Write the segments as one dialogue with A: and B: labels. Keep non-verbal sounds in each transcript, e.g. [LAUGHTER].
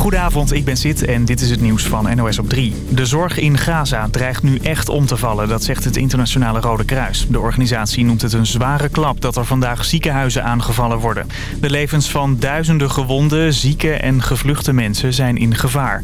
A: Goedenavond, ik ben Sid en dit is het nieuws van NOS op 3. De zorg in Gaza dreigt nu echt om te vallen, dat zegt het Internationale Rode Kruis. De organisatie noemt het een zware klap dat er vandaag ziekenhuizen aangevallen worden. De levens van duizenden gewonden, zieke en gevluchte mensen zijn in gevaar.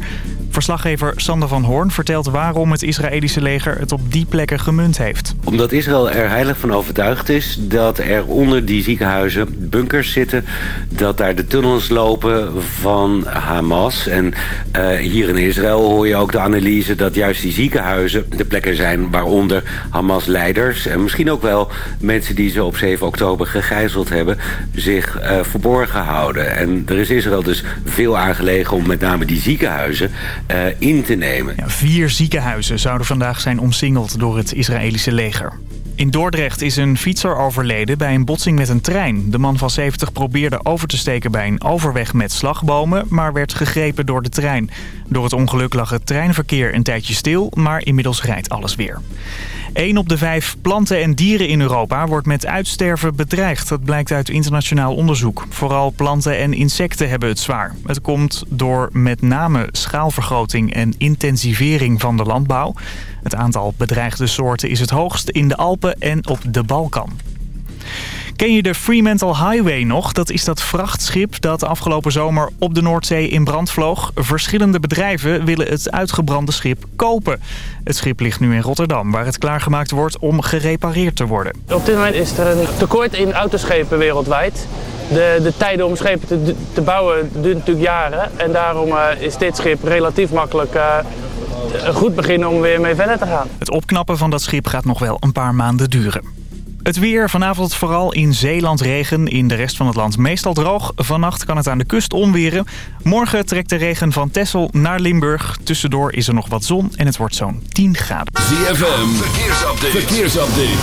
A: Verslaggever Sander van Hoorn vertelt waarom het Israëlische leger het op die plekken gemunt heeft.
B: Omdat Israël er heilig van overtuigd is dat er onder die ziekenhuizen bunkers zitten. Dat daar de tunnels lopen van Hamas. En uh, hier in Israël hoor je ook de analyse dat juist die ziekenhuizen de plekken zijn waaronder Hamas-leiders. En misschien ook wel mensen die ze op 7 oktober gegijzeld hebben zich uh, verborgen houden. En er is Israël dus veel aangelegen om met name die ziekenhuizen uh, in te nemen.
A: Vier ziekenhuizen zouden vandaag zijn omsingeld door het Israëlische leger. In Dordrecht is een fietser overleden bij een botsing met een trein. De man van 70 probeerde over te steken bij een overweg met slagbomen... maar werd gegrepen door de trein. Door het ongeluk lag het treinverkeer een tijdje stil... maar inmiddels rijdt alles weer. 1 op de vijf planten en dieren in Europa wordt met uitsterven bedreigd. Dat blijkt uit internationaal onderzoek. Vooral planten en insecten hebben het zwaar. Het komt door met name schaalvergroting en intensivering van de landbouw. Het aantal bedreigde soorten is het hoogst in de Alpen en op de Balkan. Ken je de Fremantle Highway nog? Dat is dat vrachtschip dat afgelopen zomer op de Noordzee in brand vloog. Verschillende bedrijven willen het uitgebrande schip kopen. Het schip ligt nu in Rotterdam, waar het klaargemaakt wordt om gerepareerd te worden.
C: Op dit moment is er een tekort in autoschepen wereldwijd. De, de tijden om schepen te, te bouwen duurt natuurlijk jaren. En daarom uh, is dit schip relatief makkelijk... Uh, een goed begin om weer mee verder te gaan.
A: Het opknappen van dat schip gaat nog wel een paar maanden duren. Het weer, vanavond vooral in Zeeland regen. In de rest van het land meestal droog. Vannacht kan het aan de kust onweren. Morgen trekt de regen van Texel naar Limburg. Tussendoor is er nog wat zon en het wordt zo'n 10 graden.
D: ZFM, verkeersupdate. verkeersupdate.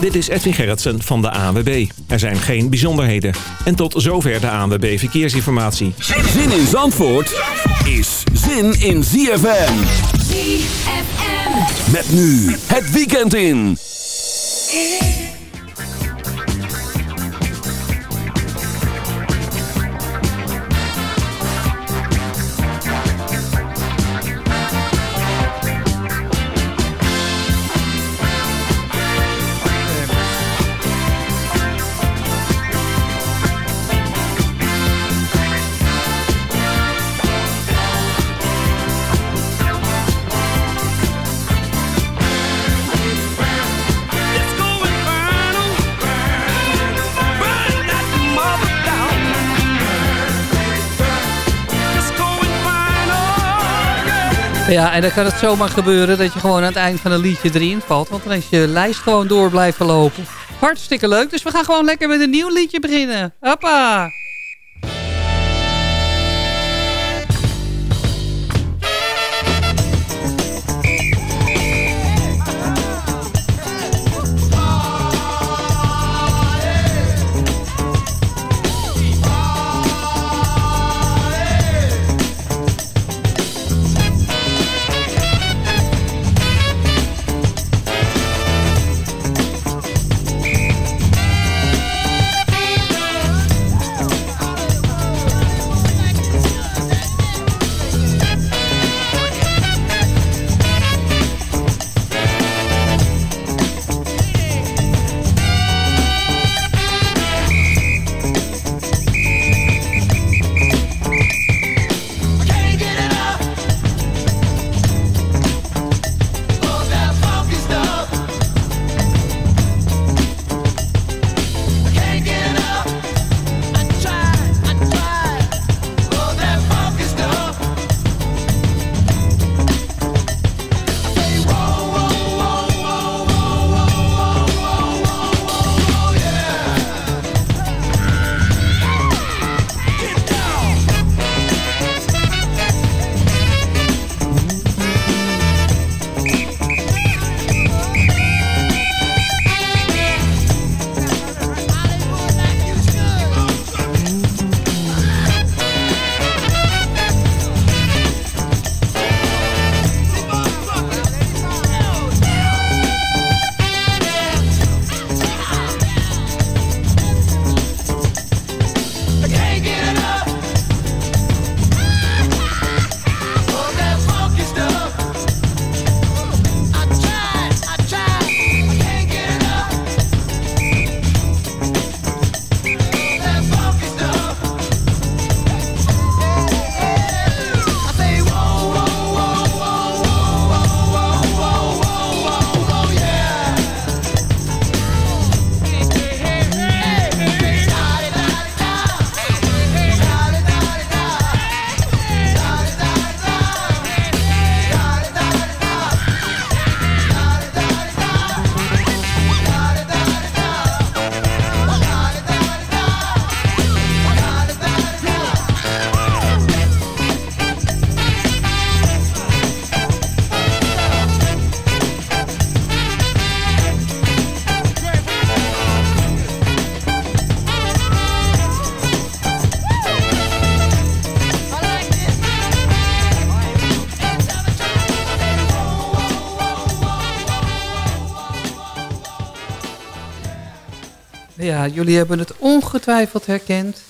E: Dit is Edwin Gerritsen van de ANWB. Er zijn geen bijzonderheden. En tot zover de ANWB Verkeersinformatie.
D: Zin in Zandvoort is zin in ZFM.
F: ZFM.
D: Met nu het weekend in. Yeah.
G: Ja, en dan kan het zomaar gebeuren dat je gewoon aan het eind van een liedje erin valt. Want dan is je lijst gewoon door blijven lopen. Hartstikke leuk, dus we gaan gewoon lekker met een nieuw liedje beginnen. Hoppa! Jullie hebben het ongetwijfeld herkend.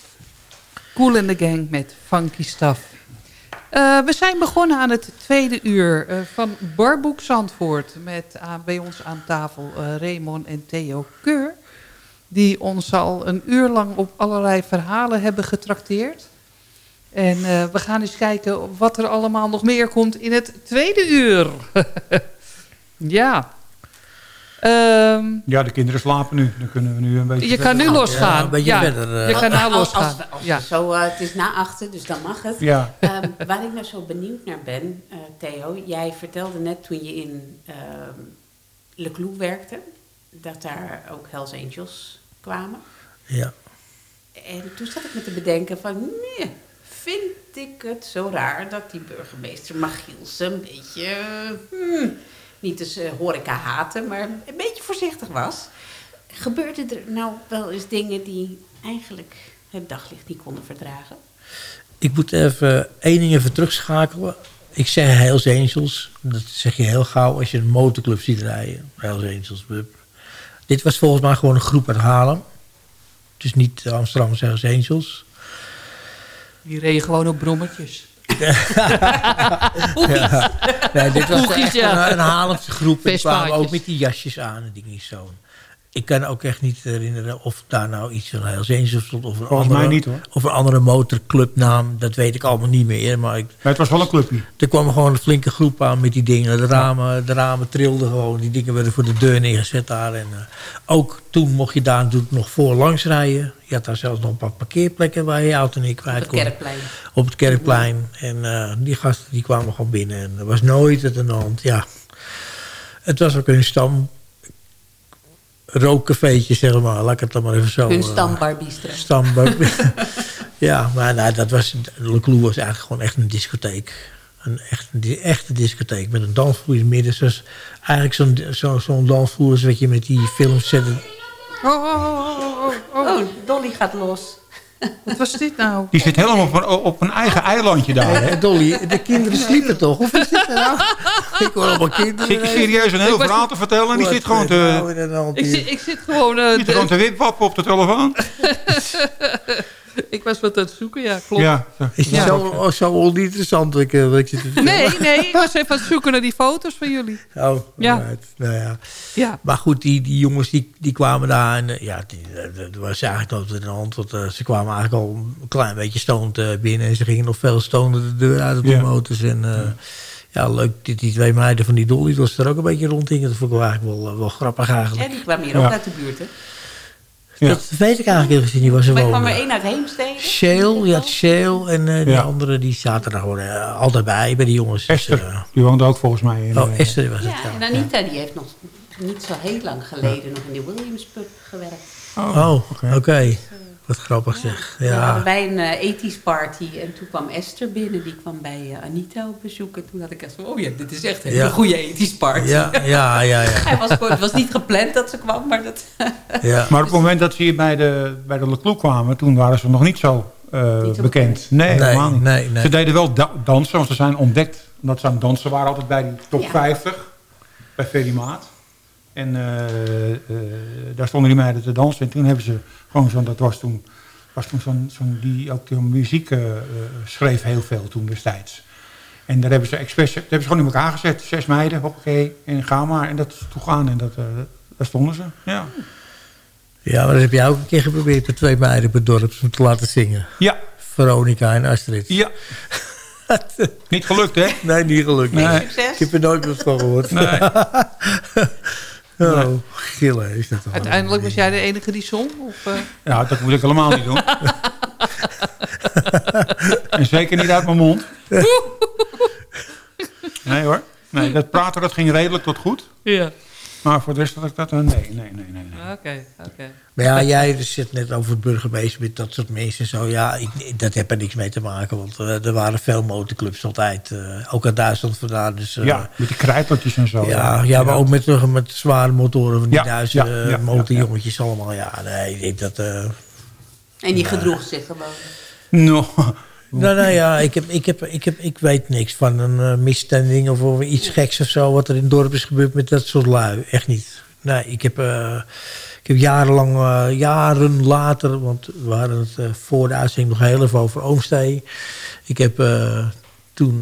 G: Cool in the Gang met Funky Stuff. Uh, we zijn begonnen aan het tweede uur uh, van Barboek Zandvoort. Met bij ons aan tafel Raymond en Theo Keur. Die ons al een uur lang op allerlei verhalen hebben getrakteerd. En we gaan eens kijken wat er allemaal nog meer komt in het tweede uur. [LAUGHS] ja.
F: Um, ja, de kinderen slapen nu. Dan kunnen we nu een beetje
G: Je kan nu losgaan. Ja,
H: een beetje
G: ja.
H: verder. Uh,
G: je kan nou losgaan.
I: Als, als, als ja. zo, uh, het is na achter, dus dan mag het.
F: Ja.
I: Um, waar ik nou zo benieuwd naar ben, uh, Theo. Jij vertelde net toen je in Le Clou werkte... dat daar ook Hells Angels kwamen.
H: Ja.
I: En toen zat ik me te bedenken van... nee, vind ik het zo raar dat die burgemeester Magiels een beetje... Hmm, niet eens uh, horeca haten, maar een beetje voorzichtig was. Gebeurden er nou wel eens dingen die eigenlijk het daglicht niet konden verdragen?
H: Ik moet even één ding even terugschakelen. Ik zeg Hells Angels. Dat zeg je heel gauw als je een motorclub ziet rijden. Hells Angels. Dit was volgens mij gewoon een groep uit Haarlem. Dus niet Amsterdam Hells Angels.
G: Die reden gewoon op brommetjes. [LAUGHS]
H: ja. Nee, dit was echt een, een groep. Die kwamen ook met die jasjes aan en dingen zo. Ik kan ook echt niet herinneren of daar nou iets van Hells Angels stond. Of een
F: Volgens
H: andere,
F: mij niet hoor.
H: Of een andere motorclubnaam. Dat weet ik allemaal niet meer. Maar, ik,
F: maar het was wel een clubje.
H: Er kwam gewoon een flinke groep aan met die dingen. De ramen, de ramen trilden gewoon. Die dingen werden voor de deur neergezet daar. En uh, ook toen mocht je daar natuurlijk nog voor langs rijden. Je had daar zelfs nog een paar parkeerplekken waar je, auto niet kwijt kon.
I: Op het Kerkplein.
H: Op het Kerkplein. En uh, die gasten die kwamen gewoon binnen. En er was nooit het aan de hand. Ja. Het was ook een stam rookcafeetje, zeg maar. Laat ik het dan maar even zo...
I: Hun stambarbistro.
H: Uh, stambar [LAUGHS] [LAUGHS] ja, maar nou, dat was... Le Clou was eigenlijk gewoon echt een discotheek. Een echt, een echte discotheek met een dansvloer in het midden. Zoals eigenlijk zo'n zo, zo dansvloer wat je met die films zet.
I: Oh, oh, oh, oh, Dolly gaat los.
G: Wat was dit nou?
F: Die zit helemaal op een, op een eigen eilandje daar.
H: Hè? Dolly, de kinderen sliepen toch? Of is dit nou? [LAUGHS] Ik hoor allemaal kinderen.
F: Zit je serieus een heel verhaal te vertellen? En die zit gewoon te...
G: Ik zit, ik zit gewoon... Uh,
F: zit gewoon te wipwappen op de telefoon. [LAUGHS]
G: ik was wat aan het zoeken, ja, klopt.
F: Ja,
H: is het ja. zo, zo oninteressant? Ik, uh, ik zit
G: nee, nee, ik was even aan het zoeken naar die foto's van jullie.
H: Oh,
G: ja.
H: Right. Nou ja.
G: ja.
H: Maar goed, die, die jongens die, die kwamen daar en uh, ja, dat was eigenlijk nooit in de hand. Want uh, ze kwamen eigenlijk al een klein beetje stoned binnen en ze gingen nog veel stoned de deur uit op de ja. motors. En ja. ja, leuk, die, die twee meiden van die Dolly was er ook een beetje rondhingen. Dat vond ik wel eigenlijk wel, wel grappig eigenlijk.
I: Ja, die kwamen hier ook uit de buurt, hè?
H: Ja. Dat weet ik eigenlijk gezien. Die was er
I: maar kwam er één uit Heemstede.
H: Shale, je had Shale en uh, die ja. andere die zaten er gewoon uh, altijd bij, bij die jongens.
F: Esther, dus, uh, die woonde ook volgens mij. In,
H: oh, Esther was
I: ja,
H: het,
I: ja. En Anita die heeft nog niet zo heel lang geleden nog in de Williams pub gewerkt.
H: Oh, oké. Okay. Okay. Dus, Wat grappig zeg. Ja.
I: We hadden bij een uh, ethisch party en toen kwam Esther binnen. Die kwam bij uh, Anita op bezoek. En toen had ik echt van, oh ja, dit is echt een ja. goede ethisch party.
H: Ja, ja, ja. ja. [LAUGHS]
I: Hij was, het was niet gepland dat ze kwam, maar dat...
F: ja. [LAUGHS] Maar op het moment dat ze hier bij de, bij de Le Clou kwamen, toen waren ze nog niet zo, uh, niet bekend. Nee,
H: nee,
F: helemaal niet.
H: Nee, nee.
F: Ze deden wel da dansen, want ze zijn ontdekt. Omdat ze aan het dansen waren altijd bij die top ja. 50. Bij Ferry Maat. En daar stonden die meiden te dansen. En toen hebben ze gewoon zo'n, dat was toen was toen zo'n, zo'n die ook de muziek uh, schreef heel veel toen destijds. En daar hebben ze expres, hebben ze gewoon in elkaar gezet. Zes meiden, hoppakee, en ga maar. En dat is toegaan en dat, uh, daar stonden ze, ja.
H: Ja, maar dat heb jij ook een keer geprobeerd met twee meiden het dorp om te laten zingen.
F: Ja.
H: Veronica en Astrid.
F: Ja. [LAUGHS] niet gelukt, hè?
H: Nee, niet gelukt.
I: Nee. Succes.
H: Ik heb er nooit wat van gehoord.
F: Nee. [LAUGHS]
H: Oh, nee. gillen is dat toch
G: Uiteindelijk was jij de enige die zong? Of, uh...
F: Ja, dat moet ik helemaal niet doen. [LAUGHS] en zeker niet uit mijn mond. [LAUGHS] nee hoor. Nee, dat praten dat ging redelijk tot goed.
G: Ja.
F: Maar voor de rest had ik dat... Nee, nee, nee. nee, nee.
G: Oké, oké.
H: Maar ja, jij zit net over het burgemeester met dat soort mensen en zo. Ja, ik, dat heeft er niks mee te maken. Want uh, er waren veel motorclubs altijd. Uh, ook uit Duitsland vandaan. Dus, uh,
F: ja, met die kruipertjes en zo.
H: Ja, ja, ja maar ook met, met zware motoren van die ja, Duitse ja, ja, motorjongetjes allemaal. Ja, nee, ik denk dat...
I: en die gedroeg zich gewoon.
F: No.
H: Nou, nou ja, ik, heb, ik, heb, ik, heb, ik weet niks van een uh, misstanding of, of iets geks of zo... wat er in het dorp is gebeurd met dat soort lui. Echt niet. Nee, ik heb, uh, Ik heb jarenlang, eh, jaren later, want we hadden het eh, voor de uitzending nog heel even over Oomstee. Ik heb eh, toen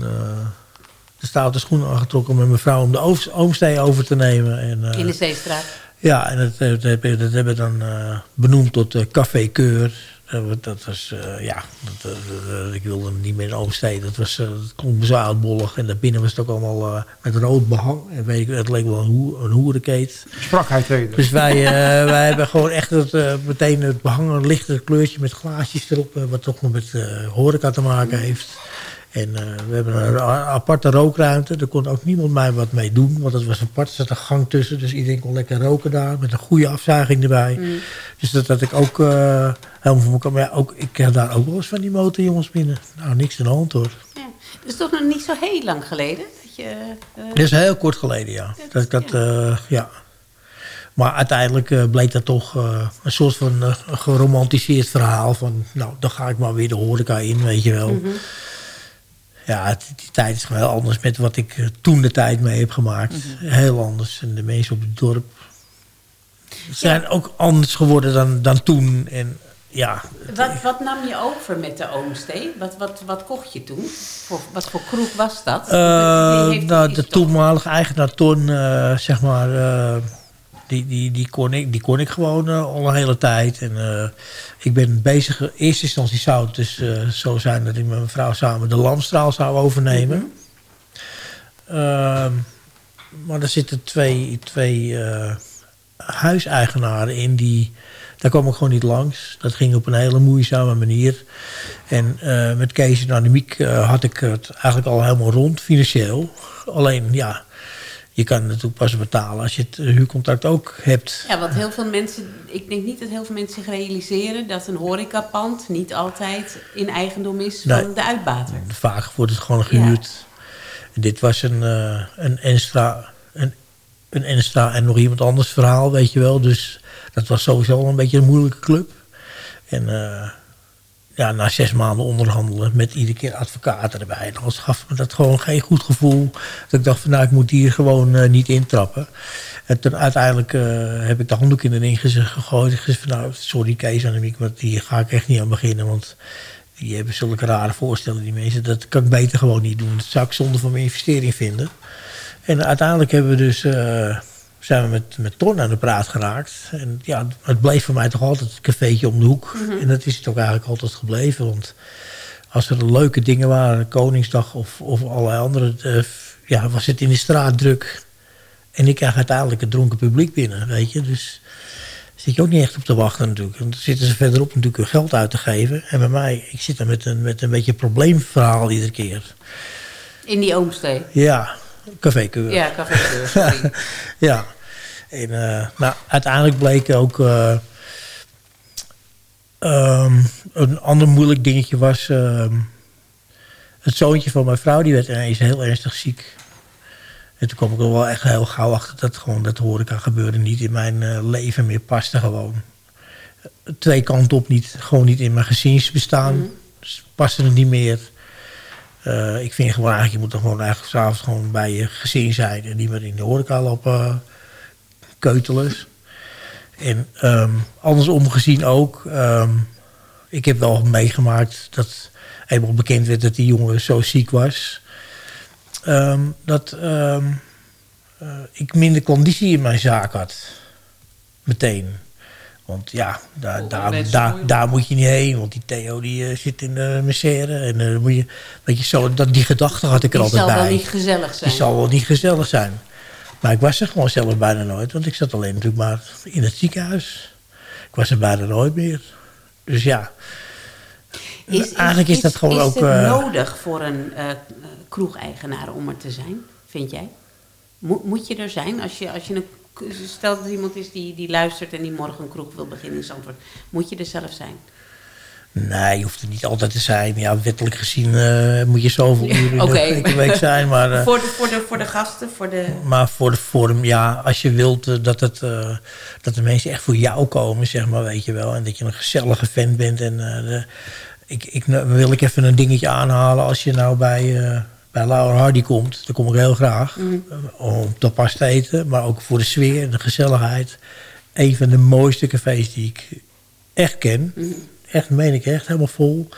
H: de stoute schoenen aangetrokken met mijn vrouw om de Oomstee over te nemen. En,
I: In de Zeestraat.
H: ja, en dat, dat, heb- dat hebben we dan eh, benoemd tot eh, Café Keur. Eh, dat was, eh, ja, dat, eh, eh, ik wilde hem niet meer in. Dat, was, eh, dat klonk me zo oudbollig. En daarbinnen was het ook allemaal eh, met rood behang. En weet ik, het leek wel een, hoer, een hoerenkeet.
F: Sprakheid tweede.
H: Dus wij, eh, [LAUGHS] wij hebben gewoon echt het, eh, meteen het behang, een lichter kleurtje met glaasjes erop. eh, wat toch nog met eh, horeca te maken heeft. En eh, we hebben een aparte rookruimte. Daar kon ook niemand mij wat mee doen. Want het was apart. Er zat een gang tussen. Dus iedereen kon lekker roken daar. Met een goede afzuiging erbij. Dus dat had ik ook eh, helemaal voor elkaar. Maar ja, ook, ik heb daar ook wel eens van die motorjongens binnen. Nou, niks aan de hand hoor.
I: Ja. Dat is toch nog niet zo heel lang geleden? Dat je, eh,
H: Dat is heel kort geleden, ja. Dat, ik dat, eh, ja. Maar uiteindelijk bleek dat toch een soort van geromantiseerd verhaal. Van, nou, dan ga ik maar weer de horeca in, weet je wel. Ja, die tijd is gewoon heel anders met wat ik eh, toen de tijd mee heb gemaakt. Heel anders. En de mensen op het dorp zijn ook anders geworden dan, dan toen. En ja,
I: wat, wat nam je over met de oomstee? Wat, wat, wat kocht je toen? Voor, wat voor kroeg was dat?
H: Eh, nou, de toenmalige eigenaar Ton, eh, zeg maar, die, die, die, kon ik, die kon ik gewoon eh, al een hele tijd. En eh, ik ben bezig, in eerste instantie zou het dus eh, zo zijn dat ik met mijn vrouw samen de Lamstraal zou overnemen. Ehm, maar er zitten twee, twee huiseigenaren in die... Daar kwam ik gewoon niet langs. Dat ging op een hele moeizame manier. En met Kees en Annemiek eh, had ik het eigenlijk al helemaal rond, financieel. Alleen, ja, je kan het natuurlijk pas betalen als je het eh, huurcontract ook hebt.
I: Ja, want heel veel mensen, ik denk niet dat heel veel mensen zich realiseren dat een horecapand niet altijd in eigendom is van de uitbater.
H: Vaak wordt het gewoon gehuurd. Dit was een, eh een Enstra, een, een Enstra en nog iemand anders verhaal, weet je wel. Dus dat was sowieso al een beetje een moeilijke club. En eh, ja, na zes maanden onderhandelen met iedere keer advocaten erbij. Dan gaf me dat gewoon geen goed gevoel. Dat ik dacht van nou, ik moet hier gewoon eh, niet intrappen. En toen uiteindelijk eh, heb ik de handdoek in de ring gegooid. Ik gezegd van nou, sorry Kees en Annemiek, maar hier ga ik echt niet aan beginnen. Want die hebben zulke rare voorstellen, die mensen. Dat kan ik beter gewoon niet doen. Dat zou ik zonde van mijn investering vinden. En uiteindelijk hebben we dus, eh, zijn we met, met Ton aan de praat geraakt. En ja, het bleef voor mij toch altijd het cafeetje om de hoek. En dat is het ook eigenlijk altijd gebleven. Want als er leuke dingen waren, Koningsdag of, of allerlei andere... eh, ja, was het in de straat druk. En ik krijg uiteindelijk het dronken publiek binnen, weet je. Dus zit je ook niet echt op te wachten natuurlijk. Want dan zitten ze verderop natuurlijk hun geld uit te geven. En bij mij, ik zit daar met een, met een beetje een probleemverhaal iedere keer.
I: In die oomstee.
H: Ja, cafékeur.
I: Ja, café sorry. [LAUGHS]
H: ja. En nou, uiteindelijk bleek ook... eh, ehm, een ander moeilijk dingetje was... ehm, het zoontje van mijn vrouw, die werd ineens heel ernstig ziek. En toen kwam ik er wel echt heel gauw achter dat gewoon dat horeca gebeuren niet in mijn eh, leven meer paste gewoon. Twee kanten op niet, gewoon niet in mijn gezinsbestaan. Dus paste het niet meer. Eh, ik vind gewoon eigenlijk, je moet er gewoon eigenlijk s'avonds gewoon bij je gezin zijn en niet meer in de horeca lopen keutelen. En ehm, andersom gezien ook, ehm, ik heb wel meegemaakt dat eenmaal bekend werd dat die jongen zo ziek was. ehm, dat eh, ik minder conditie in mijn zaak had. Meteen. Want ja, daar, daar, daar, daar moet je niet heen. Want die Theo die, eh, zit in de misère. En eh, dan moet je, weet je, zo, dat, die gedachte had ik er
I: Die
H: altijd
I: zal
H: bij.
I: wel niet gezellig zijn.
H: Die zal wel niet gezellig zijn. Maar ik was er gewoon zelf bijna nooit. Want ik zat alleen natuurlijk maar in het ziekenhuis. Ik was er bijna nooit meer. Dus ja. eigenlijk is, dat gewoon
I: is
H: ook...
I: het
H: eh,
I: nodig voor een eh, kroegeigenaar om er te zijn, vind jij? Moet, moet je er zijn als je, als je een... Stel dat er iemand is die, die luistert en die morgen een kroeg wil beginnen in Zandvoort. Moet je er zelf zijn?
H: Nee, je hoeft er niet altijd te zijn. Ja, wettelijk gezien eh, moet je zoveel [LAUGHS] uren in de week- zijn. Maar, eh,
I: voor, de, voor, de, voor de gasten, voor de...
H: maar voor de vorm, ja, als je wilt eh, dat, het, dat de mensen echt voor jou komen, zeg maar, weet je wel. En dat je een gezellige vent bent. En de, ik, ik, nou, wil ik even een dingetje aanhalen als je nou bij, bij Laura Hardy komt. Dan kom ik heel graag.
I: Mm.
H: eh, Om te pas te eten, maar ook voor de sfeer en de gezelligheid. een van de mooiste cafés die ik echt ken. Echt, meen ik echt, helemaal vol.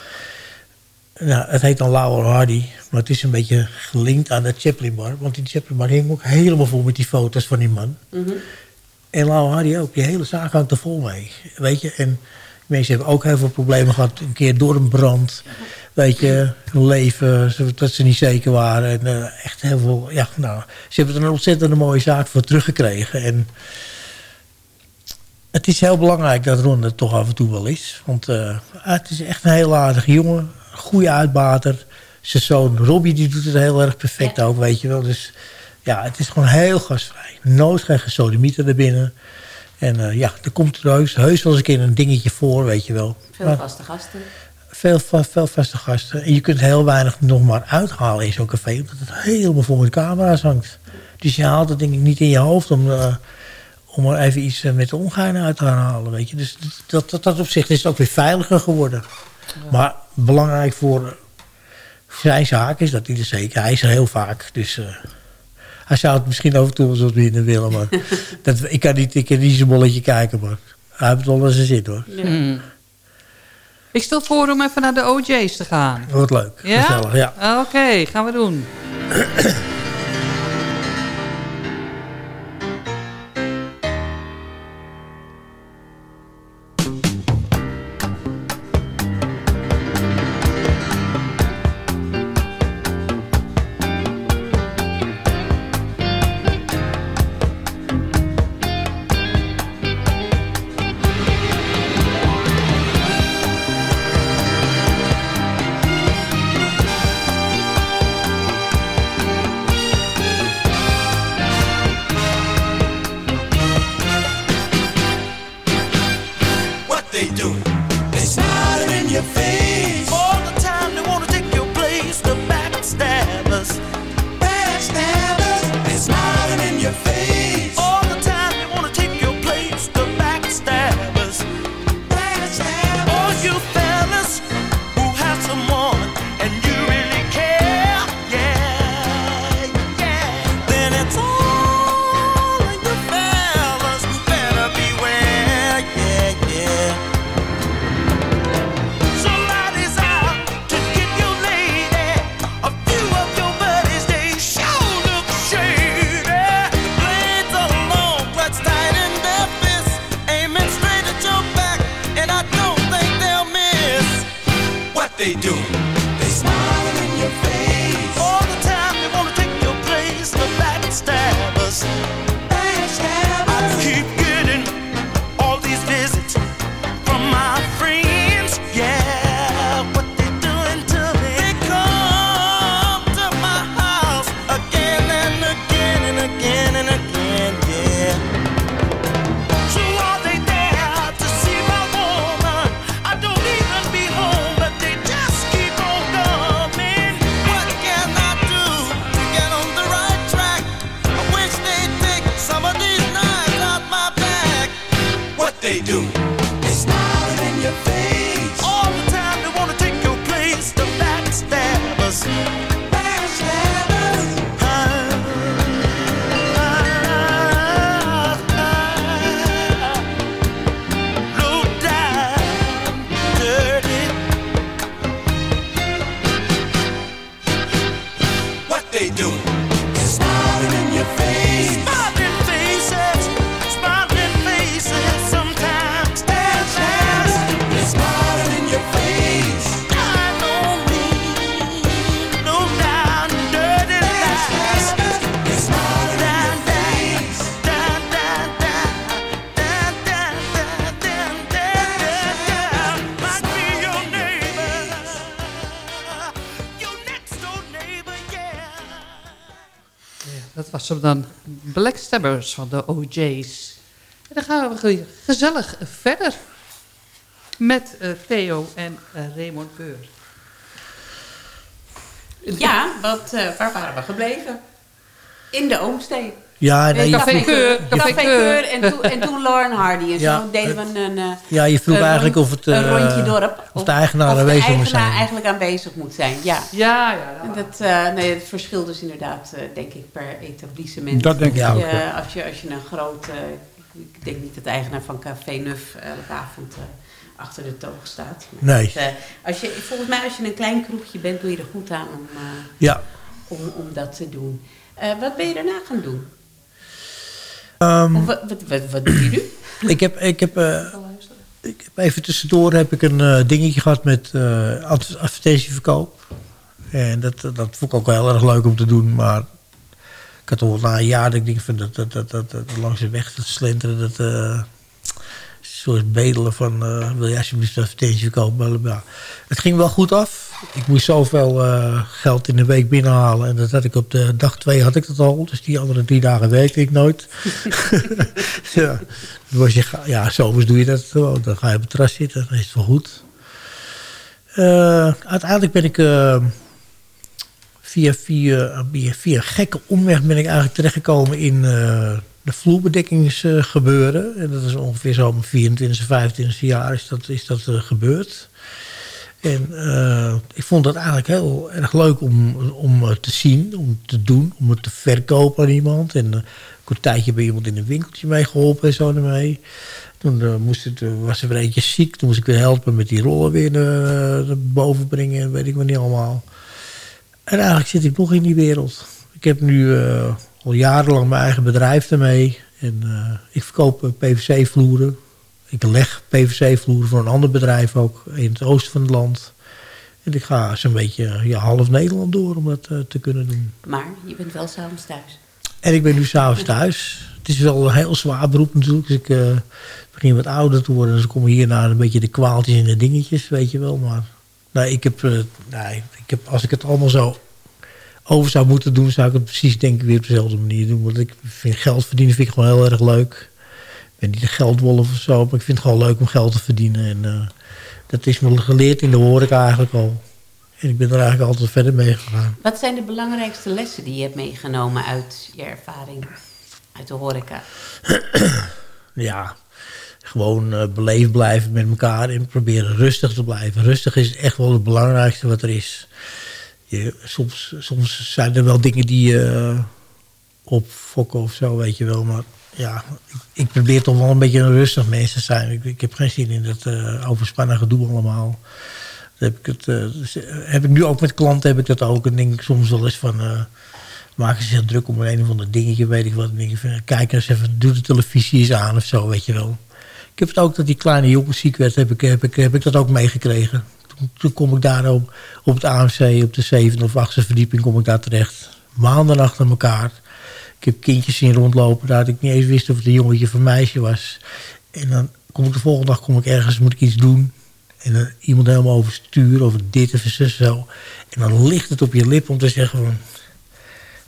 H: Nou, het heet dan Laurel Hardy, maar het is een beetje gelinkt aan de Chaplin Bar. Want die Chaplin Bar hing ook helemaal vol met die foto's van die man. En Laurel Hardy ook, die hele zaak hangt er vol mee. Weet je, en mensen hebben ook heel veel problemen gehad. Een keer door een brand, weet je, leven, dat ze niet zeker waren. En eh, echt heel veel, ja, nou, ze hebben er een ontzettend mooie zaak voor teruggekregen. En het is heel belangrijk dat Ron er toch af en toe wel is. Want eh, het is echt een heel aardige jongen. Goede uitbater. Zijn zoon Robbie die doet het heel erg perfect ook, weet je wel. Dus ja, het is gewoon heel gastvrij. Nooit geen gesodemieter er binnen. En eh, ja, er komt er heus, heus wel eens een keer een dingetje voor, weet je wel.
I: Veel vaste gasten.
H: Veel, veel vaste gasten. En je kunt heel weinig nog maar uithalen in zo'n café. Omdat het helemaal vol met camera's hangt. Dus je haalt het denk ik niet in je hoofd om, eh, om er even iets eh, met de omgaan uit te halen. Weet je. Dus dat, dat, dat op zich is het ook weer veiliger geworden. Maar belangrijk voor zijn zaak is dat hij er zeker... Hij is er heel vaak, dus... eh, hij zou het misschien af en toe eens minder willen, maar [LAUGHS] dat, ik, kan niet, ik kan niet bolletje kijken, maar hij heeft het wel eens zin hoor.
J: Hmm. Ik stel voor om even naar de OJ's te gaan.
H: Wordt leuk,
J: Ja?
H: gezellig, ja.
J: Oké, gaan we doen. Was dan. Blackstabbers van de OJ's. En dan gaan we ge- gezellig verder. Met eh, Theo en eh, Raymond Beur.
I: Ja, wat, eh, waar waren we gebleven? In de Oomstee.
H: Ja, nee, je
J: Café
H: vroeg-
J: Keur.
I: Café
J: Café
I: Keur
J: Keur.
I: en, toen- en toen Lauren Hardy. En
H: Ja,
I: zo deden we een, eh,
H: Ja, je vroeg
I: een
H: eigenlijk of het,
I: een
H: eh,
I: rondje dorp.
H: of de eigenaar
I: of de
H: aanwezig moet
I: eigenaar
H: zijn.
I: eigenlijk aanwezig moet zijn, ja.
J: Ja, ja.
I: En dat, eh, nee, het verschilt dus inderdaad, eh, denk ik, per etablissement.
F: Dat denk ik
H: Ja,
F: ook.
I: Als, je, als je een groot eh, Ik denk niet dat de eigenaar van Café Nuf elke avond achter de toog staat. Maar
H: Nee.
I: het, eh, als je, volgens mij als je een klein kroegje bent, doe je er goed aan om, eh,
H: Ja.
I: om, om dat te doen. Eh, wat ben je daarna gaan doen?
H: Ehm,
I: wat, wat, wat, wat doe je nu? [CLEARS THROAT]
H: ik heb, ik heb, eh, ik heb even tussendoor heb ik een eh, dingetje gehad met eh, adver- advertentieverkoop. En dat, dat vond ik ook wel heel erg leuk om te doen. Maar ik had al na een jaar dat ik denk van dat, dat, dat, dat, dat langs de weg te slenteren. Dat eh, soort bedelen van eh, wil je alsjeblieft een advertentie. Bla, bla. Het ging wel goed af. Ik moest zoveel eh, geld in de week binnenhalen. En dat had ik op de dag twee had ik dat al. Dus die andere drie dagen werkte ik nooit. [LAUGHS] [LAUGHS] ja, dan was je, ga- ja, zomers doe je dat gewoon. Dan ga je op het terras zitten. Dan is het wel goed. Eh, uiteindelijk ben ik via, via, via, gekke omweg ben ik eigenlijk terechtgekomen in de vloerbedekkingsgebeuren. en dat is ongeveer zo mijn 24, 25 jaar is dat, is dat eh, gebeurd. En eh, ik vond dat eigenlijk heel erg leuk om, om eh, te zien, om te doen, om het te verkopen aan iemand. En eh, heb een tijdje bij iemand in een winkeltje mee geholpen en zo ermee. Toen eh, moest eh, was er weer eentje ziek. Toen moest ik weer helpen met die rollen weer naar, boven brengen en weet ik wat niet allemaal. En eigenlijk zit ik nog in die wereld. Ik heb nu eh, al jarenlang mijn eigen bedrijf daarmee. En eh, ik verkoop eh, PVC-vloeren. Ik leg PVC-vloeren voor een ander bedrijf ook in het oosten van het land. En ik ga zo'n beetje ja, half Nederland door om dat eh, te kunnen doen.
I: Maar je bent wel s'avonds thuis.
H: En ik ben nu s'avonds thuis. Het is wel een heel zwaar beroep natuurlijk. Dus ik eh, begin wat ouder te worden. Dus ik kom hier naar een beetje de kwaaltjes en de dingetjes, weet je wel. Maar nee, ik heb, eh, nee, ik heb, als ik het allemaal zo over zou moeten doen... zou ik het precies denk ik weer op dezelfde manier doen. Want ik vind geld verdienen vind ik gewoon heel erg leuk. Ik ben niet een geldwolf of zo. Maar ik vind het gewoon leuk om geld te verdienen. En eh, dat is me geleerd in de horeca eigenlijk al. En ik ben er eigenlijk altijd verder mee gegaan.
I: Wat zijn de belangrijkste lessen die je hebt meegenomen uit je ervaring uit de horeca? [CLEARS THROAT]
H: ja, gewoon eh, beleefd blijven met elkaar en proberen rustig te blijven. Rustig is echt wel het belangrijkste wat er is. Soms, soms zijn er wel dingen die je eh, opfokken of zo, weet je wel. Maar ja, ik, ik probeer toch wel een beetje een rustig mens te zijn. Ik, ik heb geen zin in dat eh overspannen gedoe allemaal. Heb, ik het, eh, dus, heb ik nu ook met klanten, heb ik dat ook. En denk ik soms wel eens van... eh, maken ze zich druk om een of ander dingetje, weet ik wat. Denk kijk eens even, doe de televisie eens aan of zo, weet je wel. Ik heb het ook dat die kleine jongen ziek werd, heb ik, heb ik, heb ik dat ook meegekregen. Toen, kom ik daar op, het AMC, op de zevende of achtste verdieping, kom ik daar terecht. Maanden achter elkaar. Ik heb kindjes zien rondlopen, daar ik niet eens wist of het een jongetje of een meisje was. En dan kom ik de volgende dag, kom ik ergens, moet ik iets doen. En dan iemand helemaal oversturen, over dit of zo. En dan ligt het op je lip om te zeggen van...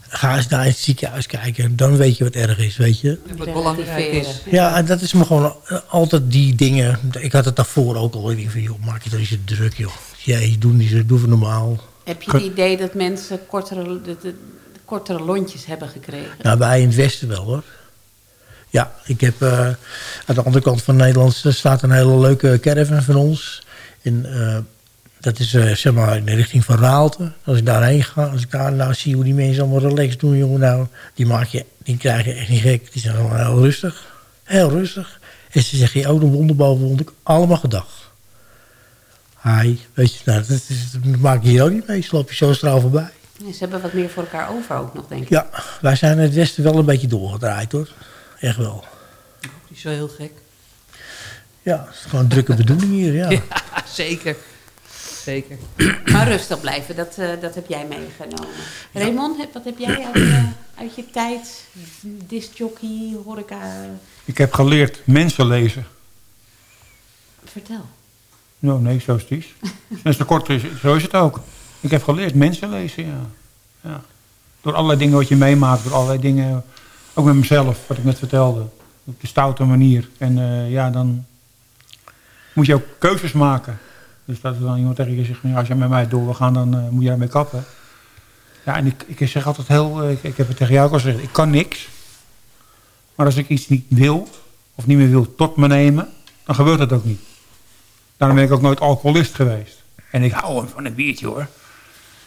H: Ga eens naar het ziekenhuis kijken. Dan weet je wat erg is, weet je.
G: En wat belangrijk is.
H: Ja, en dat is me gewoon altijd die dingen. Ik had het daarvoor ook al. Ik denk van, joh, maak je toch zo druk, joh. Jij, doe niet zo, doe even normaal.
I: Heb je het idee dat mensen kortere, de, de- kortere lontjes hebben gekregen?
H: Nou, wij in het Westen wel, hoor. Ja, ik heb eh, aan de andere kant van Nederland staat een hele leuke caravan van ons. En eh, dat is eh, zeg maar in de richting van Raalte. Als ik daarheen ga, als ik daar nou zie hoe die mensen allemaal relaxed doen, jongen, nou, die, maak je, die krijg je echt niet gek. Die zijn gewoon heel rustig. Heel rustig. En ze zeggen je ook een wonder boven wonder. Allemaal gedag. Hi. Weet je, nou, dat, is, dat maak je hier ook niet mee. Sloop je zo straal voorbij.
I: Ja, ze hebben wat meer voor elkaar over ook nog, denk ik.
H: Ja, wij zijn in het Westen wel een beetje doorgedraaid, hoor. Echt wel.
G: Niet zo heel gek.
H: Ja, het is gewoon een drukke bedoeling hier, ja. [LAUGHS]
G: Ja, zeker. Zeker. [CLEARS THROAT]
I: Maar rustig blijven, dat, eh, dat heb jij meegenomen. Raymond, wat heb jij uit, eh, uit je tijd? Discjockey, horeca,
F: Ik heb geleerd mensen lezen.
I: vertel.
F: Nou, nee, zo is het het kort is, zo is het ook. Ik heb geleerd mensen lezen, ja. ja. Door allerlei dingen wat je meemaakt, door allerlei dingen, ook met mezelf, wat ik net vertelde. Op de stoute manier. En eh, ja, dan moet je ook keuzes maken. Dus dat er dan iemand tegen je zegt, als je met mij door wil gaan, dan eh, moet je daarmee kappen. Ja, en ik, ik zeg altijd heel, eh, ik, ik heb het tegen jou ook al gezegd, ik kan niks. Maar als ik iets niet wil, of niet meer wil tot me nemen, dan gebeurt het ook niet. Daarom ben ik ook nooit alcoholist geweest. En ik hou van een biertje hoor.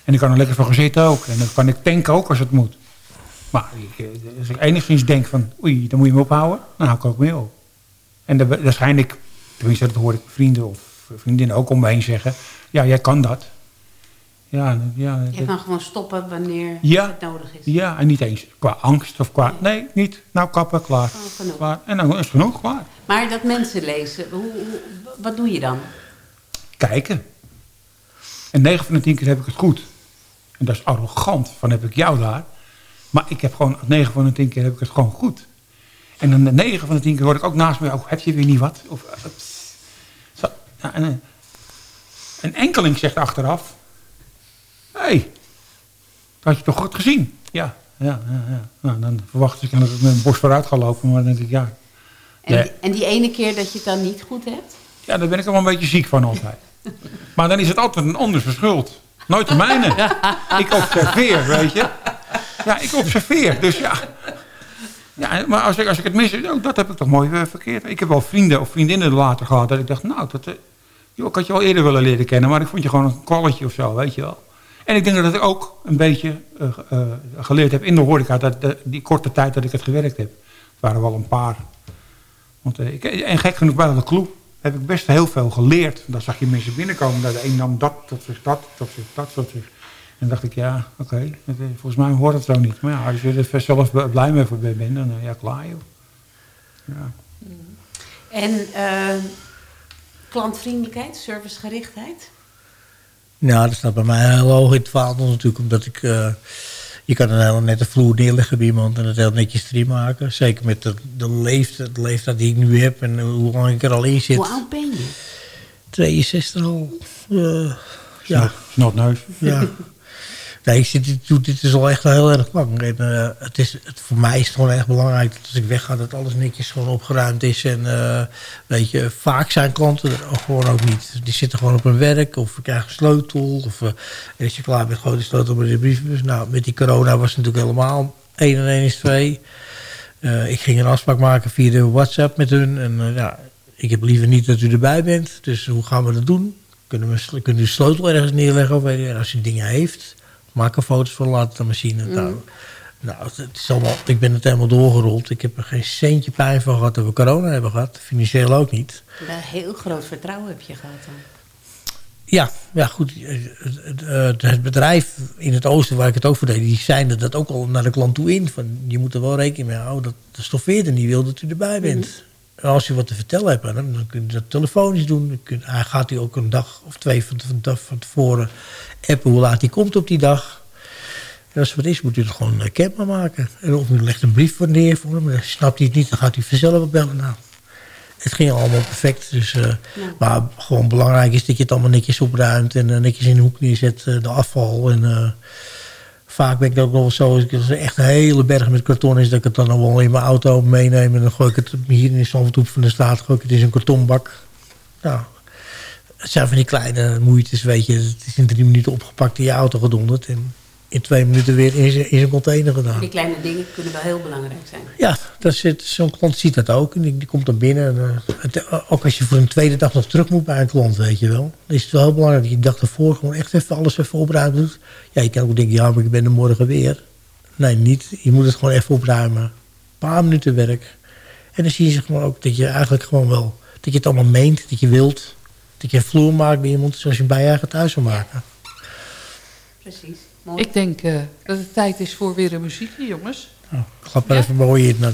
F: En ik kan er lekker van zitten ook. En dan kan ik tanken ook als het moet. Maar eh, als ik enigszins denk van, oei, dan moet je me ophouden, dan hou ik ook mee op. En waarschijnlijk, tenminste dat hoor ik vrienden of vriendinnen ook om me heen zeggen, ja, jij kan dat. Ja, ja,
I: Je kan gewoon stoppen wanneer
F: Ja.
I: het nodig is.
F: ja, en niet eens qua angst of qua, nee, niet, nou kappen, klaar. En dan is het genoeg, klaar.
I: Maar dat mensen lezen, hoe, hoe- wat doe je dan?
F: kijken. En 9 van de 10 keer heb ik het goed. En dat is arrogant, van heb ik jou daar. Maar ik heb gewoon, 9 van de 10 keer heb ik het gewoon goed. En dan de 9 van de 10 keer hoor ik ook naast me, oh, heb je weer niet wat? Of, en, eh, een enkeling zegt achteraf, hé, hey, dat had je toch goed gezien? Ja, ja, ja. ja. Nou, dan verwacht ik dat ik met een borst vooruit ga lopen, maar dan denk ik, ja,
I: En,
F: Nee.
I: die, en die ene keer dat je het dan niet goed hebt?
F: Ja, daar ben ik wel een beetje ziek van altijd. [LAUGHS] Maar dan is het altijd een ander verschuld. Nooit de mijne. [LAUGHS] Ik observeer, weet je. Ja, ik observeer. Dus ja. Ja maar als ik, als ik het mis, oh, dat heb ik toch mooi eh, verkeerd. Ik heb wel vrienden of vriendinnen later gehad dat ik dacht, nou, dat, eh, joh, ik had je al eerder willen leren kennen, maar ik vond je gewoon een kwalletje of zo, weet je wel. En ik denk dat ik ook een beetje eh, geleerd heb in de horeca, dat, die korte tijd dat ik het gewerkt heb. Het waren wel een paar. Want, ik, en gek genoeg bij de club heb ik best heel veel geleerd. Daar zag je mensen binnenkomen. Dat de een nam dat tot zich, dat tot zich, dat tot zich. En dan dacht ik, ja, oké, volgens mij hoort het zo niet. Maar ja, als je er zelf blij mee voor bent, dan eh, ja, klaar joh. Ja.
I: En eh, klantvriendelijkheid, servicegerichtheid?
H: Nou, dat staat bij mij heel hoog in het vaandel natuurlijk. Omdat ik... eh, je kan een hele nette vloer neerleggen bij iemand en het heel netjes erin maken. Zeker met de, de, leeftijd, de leeftijd die ik nu heb en hoe lang ik er al in zit.
I: Hoe oud ben je?
H: 62 al. eh, ja.
F: Snotneus.
H: Ja. [LAUGHS] Nee, ik zit, dit, is al echt heel erg lang. En, eh, het is, het, voor mij is het gewoon echt belangrijk dat als ik wegga, dat alles netjes gewoon opgeruimd is. En eh, weet je, vaak zijn klanten er gewoon ook niet. Die zitten gewoon op hun werk of we krijgen een sleutel. Of en als je klaar bent, gewoon de sleutel bij de brievenbus. Nou, met die corona was het natuurlijk helemaal 1 en 1 is 2. Eh, ik ging een afspraak maken via de WhatsApp met hun. En ja, ik heb liever niet dat u erbij bent. Dus hoe gaan we dat doen? Kunnen we kunnen u sleutel ergens neerleggen? Of weet je, als dingen heeft, maak er foto's van, laat het aan me zien. Nou, nou, het het is allemaal, ik ben het helemaal doorgerold. Ik heb er geen centje pijn van gehad dat we corona hebben gehad. Financieel ook niet.
I: Heel groot vertrouwen heb je gehad dan.
H: Ja, ja goed. eh, Het, het, het bedrijf in het oosten waar ik het ook voor deed, die zijn dat ook al naar de klant toe in. Van, je moet er wel rekening mee houden dat de stoffeerder niet wil dat u erbij bent. En als u wat te vertellen hebt aan hem, dan kun je dat telefonisch doen. Dan hij gaat u ook een dag of twee van, van, van tevoren appen hoe laat hij komt op die dag. En als er wat is, moet u het gewoon kenbaar maken. En of u legt een brief voor neer voor hem. Dan snapt hij het niet, dan gaat u vanzelf wel bellen. Nou, het ging allemaal perfect. Dus, eh, Maar gewoon belangrijk is dat je het allemaal netjes opruimt. En eh, netjes in de hoek neerzet, eh, de afval. En vaak ben ik ook nog wel zo, als echt een hele berg met karton is... dat ik het dan wel in mijn auto meeneem. En dan gooi ik het hier in de Zandvoorthoek van de straat. Gooi ik het in een kartonbak. Nou, het zijn van die kleine moeites, weet je. Het is in drie minuten opgepakt in je auto gedonderd. En in twee minuten weer in zijn- in zijn container gedaan.
I: Die kleine dingen kunnen wel heel belangrijk zijn.
H: Ja, dat zit- zo'n klant ziet dat ook. En die, die komt dan binnen. En, eh, het, ook als je voor een tweede dag nog terug moet bij een klant, weet je wel. Dan is het wel heel belangrijk dat je de dag ervoor gewoon echt even alles even opruimen doet. Ja, je kan ook denken, ja, maar ik ben er morgen weer. Nee, niet. Je moet het gewoon even opruimen. Een paar minuten werk. En dan zie je gewoon ook dat je eigenlijk gewoon wel... dat je het allemaal meent, dat je wilt. Dat je een vloer maakt bij iemand zoals je bij je eigen thuis zou maken.
I: Precies. Mooi.
G: Ik denk eh, dat het tijd is voor weer een muziekje, jongens.
H: Nou, ik ga maar even mooi in dan.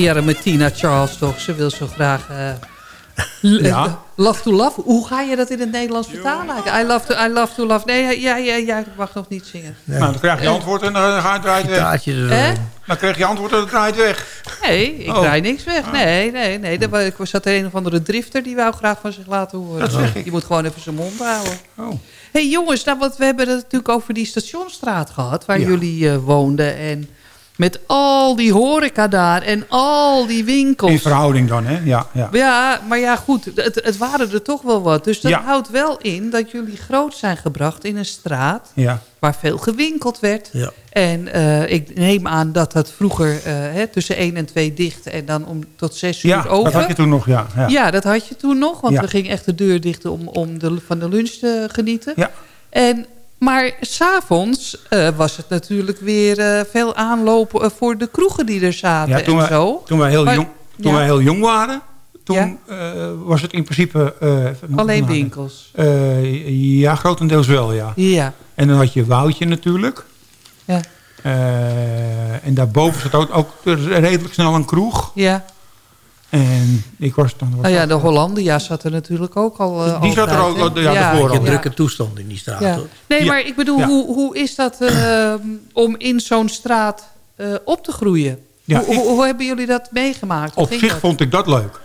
G: Die arme Tina Charles toch. Ze wil zo graag... eh,
F: Ja.
G: eh, love to love. Hoe ga je dat in het Nederlands vertalen? I love to, I love, to love. Nee, ja, ja, ja, ik mag nog niet zingen.
F: Nou, dan krijg je antwoord en dan gaat het draait weg.
H: Er,
G: Eh?
F: Dan krijg je antwoord en dan draait het weg.
G: Nee, ik
F: Oh.
G: draai niks weg. Nee, nee, nee. Er Ik zat er een of andere drifter die wou graag van zich laten horen.
F: Dat zeg ik.
G: Je moet gewoon even zijn mond houden.
F: Oh.
G: hey, jongens, nou, want we hebben het natuurlijk over die stationstraat gehad... waar
F: Ja.
G: jullie eh, woonden. En met al die horeca daar en al die winkels.
F: In verhouding dan, hè? Ja, ja.
G: Ja, maar ja, goed. Het, het waren er toch wel wat. Dus dat
F: Ja.
G: houdt wel in dat jullie groot zijn gebracht in een straat...
F: ja.
G: waar veel gewinkeld werd.
H: Ja.
G: En eh, ik neem aan dat dat vroeger eh, hè, tussen 1 en 2 dicht... en dan om tot 6 uur
F: Ja,
G: open.
F: dat had je toen nog, ja. Ja,
G: Ja, dat had je toen nog. Want
F: Ja.
G: we gingen echt de deur dichten om, om de, van de lunch te genieten.
F: Ja.
G: En, maar s'avonds uh, was het natuurlijk weer uh, veel aanlopen uh, voor de kroegen die er zaten
F: Ja, toen,
G: en
F: wij,
G: zo.
F: toen, wij heel
G: Maar-
F: jong, toen
G: ja.
F: wij heel jong waren, toen
G: Ja.
F: eh, was het in principe... eh,
G: Alleen winkels.
F: Eh, ja, grotendeels wel, ja.
G: Ja.
F: En dan had je Woutje natuurlijk.
G: Ja.
F: Eh, en daarboven zat ook, ook redelijk snel een kroeg.
G: Ja.
F: En ik was dan... was
G: Nou ja, de Hollandia zat er natuurlijk ook al uh,
F: Die zat er ook al- ja,
H: Een drukke toestand in die straat.
G: Ja.
H: hoor.
G: Nee,
F: Ja.
G: maar ik bedoel,
F: Ja.
G: hoe, hoe is dat eh, om in zo'n straat eh, op te groeien?
F: Ja,
G: hoe,
F: ik-
G: hoe, hoe hebben jullie dat meegemaakt?
F: Op zich
G: dat?
F: vond ik dat leuk.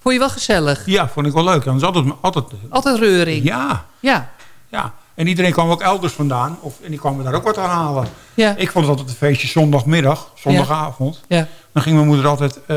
G: Vond je wel gezellig?
F: Ja, vond ik wel leuk. Dan is altijd, altijd...
G: Altijd reuring?
F: Ja,
G: Ja.
F: ja. En iedereen kwam ook elders vandaan. Of, en die kwamen daar ook wat aan halen.
G: Ja.
F: Ik vond het altijd een feestje zondagmiddag, zondagavond.
G: Ja.
F: Dan ging mijn moeder altijd eh,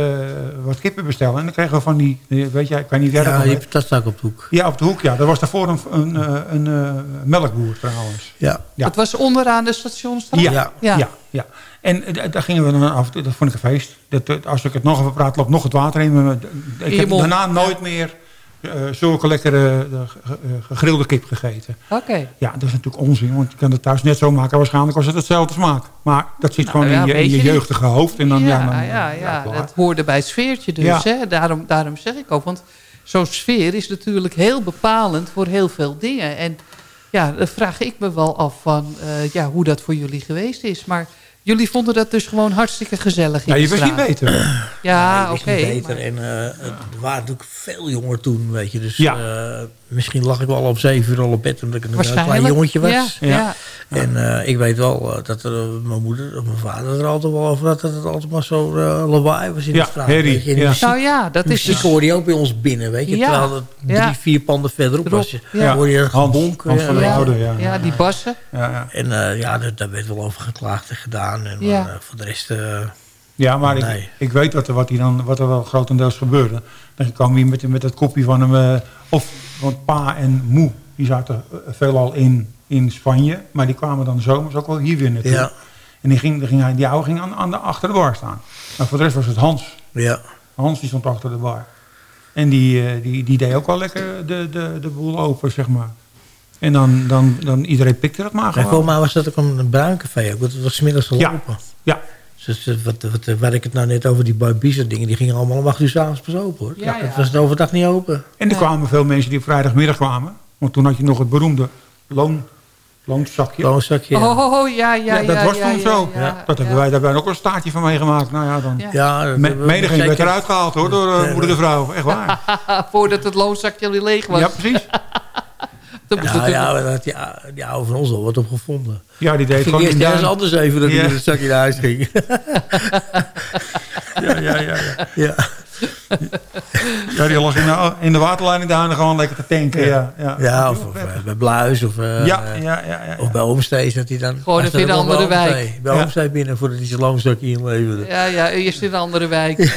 F: wat kippen bestellen. En dan kregen we van die, weet je, ik weet niet waar dat
H: Ja, je
F: heet.
H: hebt dat staat op de hoek.
F: Ja, op de hoek, ja. Dat was daarvoor een, een, eh, een, eh, melkboer trouwens.
H: Ja.
F: Ja.
G: Het was onderaan de stationstraat?
F: Ja,
H: Ja.
F: ja. ja, En daar gingen we dan af dat vond ik een feest. Dat, dat- als ik het nog even praat, loopt nog het water in. Ik heb daarna nooit meer eh, zulke lekkere eh, eh, gegrilde kip gegeten.
G: Oké.
F: Ja, dat is natuurlijk onzin, want je kan het thuis net zo maken. Waarschijnlijk was het hetzelfde smaak. Maar dat zit
G: Nou
F: gewoon
G: ja,
F: in je, in
G: weet
F: je
G: je niet.
F: jeugdige hoofd. En dan, ja,
G: ja,
F: dan,
G: ja, dat hoorde bij het sfeertje dus.
F: Ja.
G: Hè? Daarom, daarom zeg ik ook. Want zo'n sfeer is natuurlijk heel bepalend voor heel veel dingen. En ja, dan vraag ik me wel af van ja, hoe dat voor jullie geweest is. Maar jullie vonden dat dus gewoon hartstikke gezellig in
F: Ja, je wist niet beter.
G: Ja,
H: Nee,
G: oké.
H: is niet beter.
G: maar-
H: En eh, we waren natuurlijk veel jonger toen, weet je. Dus
F: Ja.
H: eh, misschien lag ik wel op zeven uur al op bed omdat ik een klein jongetje was.
G: Ja, ja.
F: Ja.
H: En eh, ik weet wel eh, dat er, eh, mijn moeder of mijn vader er altijd wel over had dat het altijd maar zo lawaai was in
F: Ja,
H: de straat.
F: herrie,
H: weet je. En die
F: ja.
H: muziek,
G: Nou ja, dat is
H: muziek
G: dus...
H: hoorde je ook bij ons binnen, weet je.
G: Ja.
H: Terwijl het drie,
G: Ja.
H: vier panden verderop
G: Erop,
H: was. Je,
G: ja.
H: hoorde je
F: Hans-
H: gebonk.
F: Hans van der
H: ja.
F: Oude, ja.
G: Ja, die bassen.
F: Ja, ja.
H: En eh, ja, daar, daar werd wel over geklaagd en gedaan. En,
G: Ja.
H: maar, voor de rest... eh,
F: Ja, maar ik,
H: Nee.
F: ik weet wat er, wat, dan, wat er wel grotendeels gebeurde. Dan kwam hij met, met dat kopje van hem. eh, of, want pa en moe, die zaten veelal in, in Spanje. Maar die kwamen dan zomers ook wel hier weer naartoe.
H: Ja.
F: En die, ging, die, ging, die oude ging aan, aan de, achter de bar staan. Maar voor de rest was het Hans.
H: ja.
F: Hans die stond achter de bar. En die, eh, die, die deed ook wel lekker de, de, de boel open, zeg maar. En dan, dan, dan iedereen pikte dat maar
H: En
F: gewoon.
H: volgens mij was dat ook een, bruin café. Ook, want het was 's middags
F: Ja.
H: gelopen.
F: Ja,
H: Dus eh, wat, wat, waar ik het nou net over die Barbiezer dingen, die gingen allemaal om 8 uur s'avonds pas open hoor.
G: Ja, ja.
H: Het was het overdag niet open.
F: En er kwamen veel mensen die op vrijdagmiddag kwamen. Want toen had je nog het beroemde loon, loonzakje.
H: Loonzakje.
G: Oh,
H: Ja.
G: oh, oh, ja, ja,
F: Ja, dat
G: ja,
F: was
G: ja,
F: toen
G: ja,
F: zo.
G: ja,
F: dat hebben
G: ja.
F: wij daarbij ook een staartje van meegemaakt. Nou ja, dan...
G: Ja.
H: Dat
F: Me,
H: hebben
F: menigeen werd eruit gehaald hoor, door
H: Nee,
F: moeder de vrouw. Echt waar. [LAUGHS]
G: Voordat het loonzakje weer leeg was.
F: Ja, precies. [LAUGHS]
G: Dat moest
H: Ja,
G: natuurlijk-
H: ja, daar had die, ou- die oude van ons al wat op gevonden.
F: Ja, die deed
H: Ik
F: gewoon
H: eerst
F: in
H: ergens anders even dat hij met het zakje naar huis ging. [LAUGHS]
F: Ja, ja, ja, ja.
H: Ja.
F: ja, die lag in de, in de waterleiding daar gewoon lekker te tanken. Ja, ja.
H: ja, of, of eh, bij Bluis of, eh,
F: ja, ja, ja, ja, ja.
H: of bij Oomstee zat hij dan.
G: Gewoon even in een andere wijk.
H: Oomstee. Bij
F: Ja.
H: Oomstee binnen voordat hij zijn loonzakje inleverde.
G: Ja, ja, eerst in een andere wijk. [LAUGHS]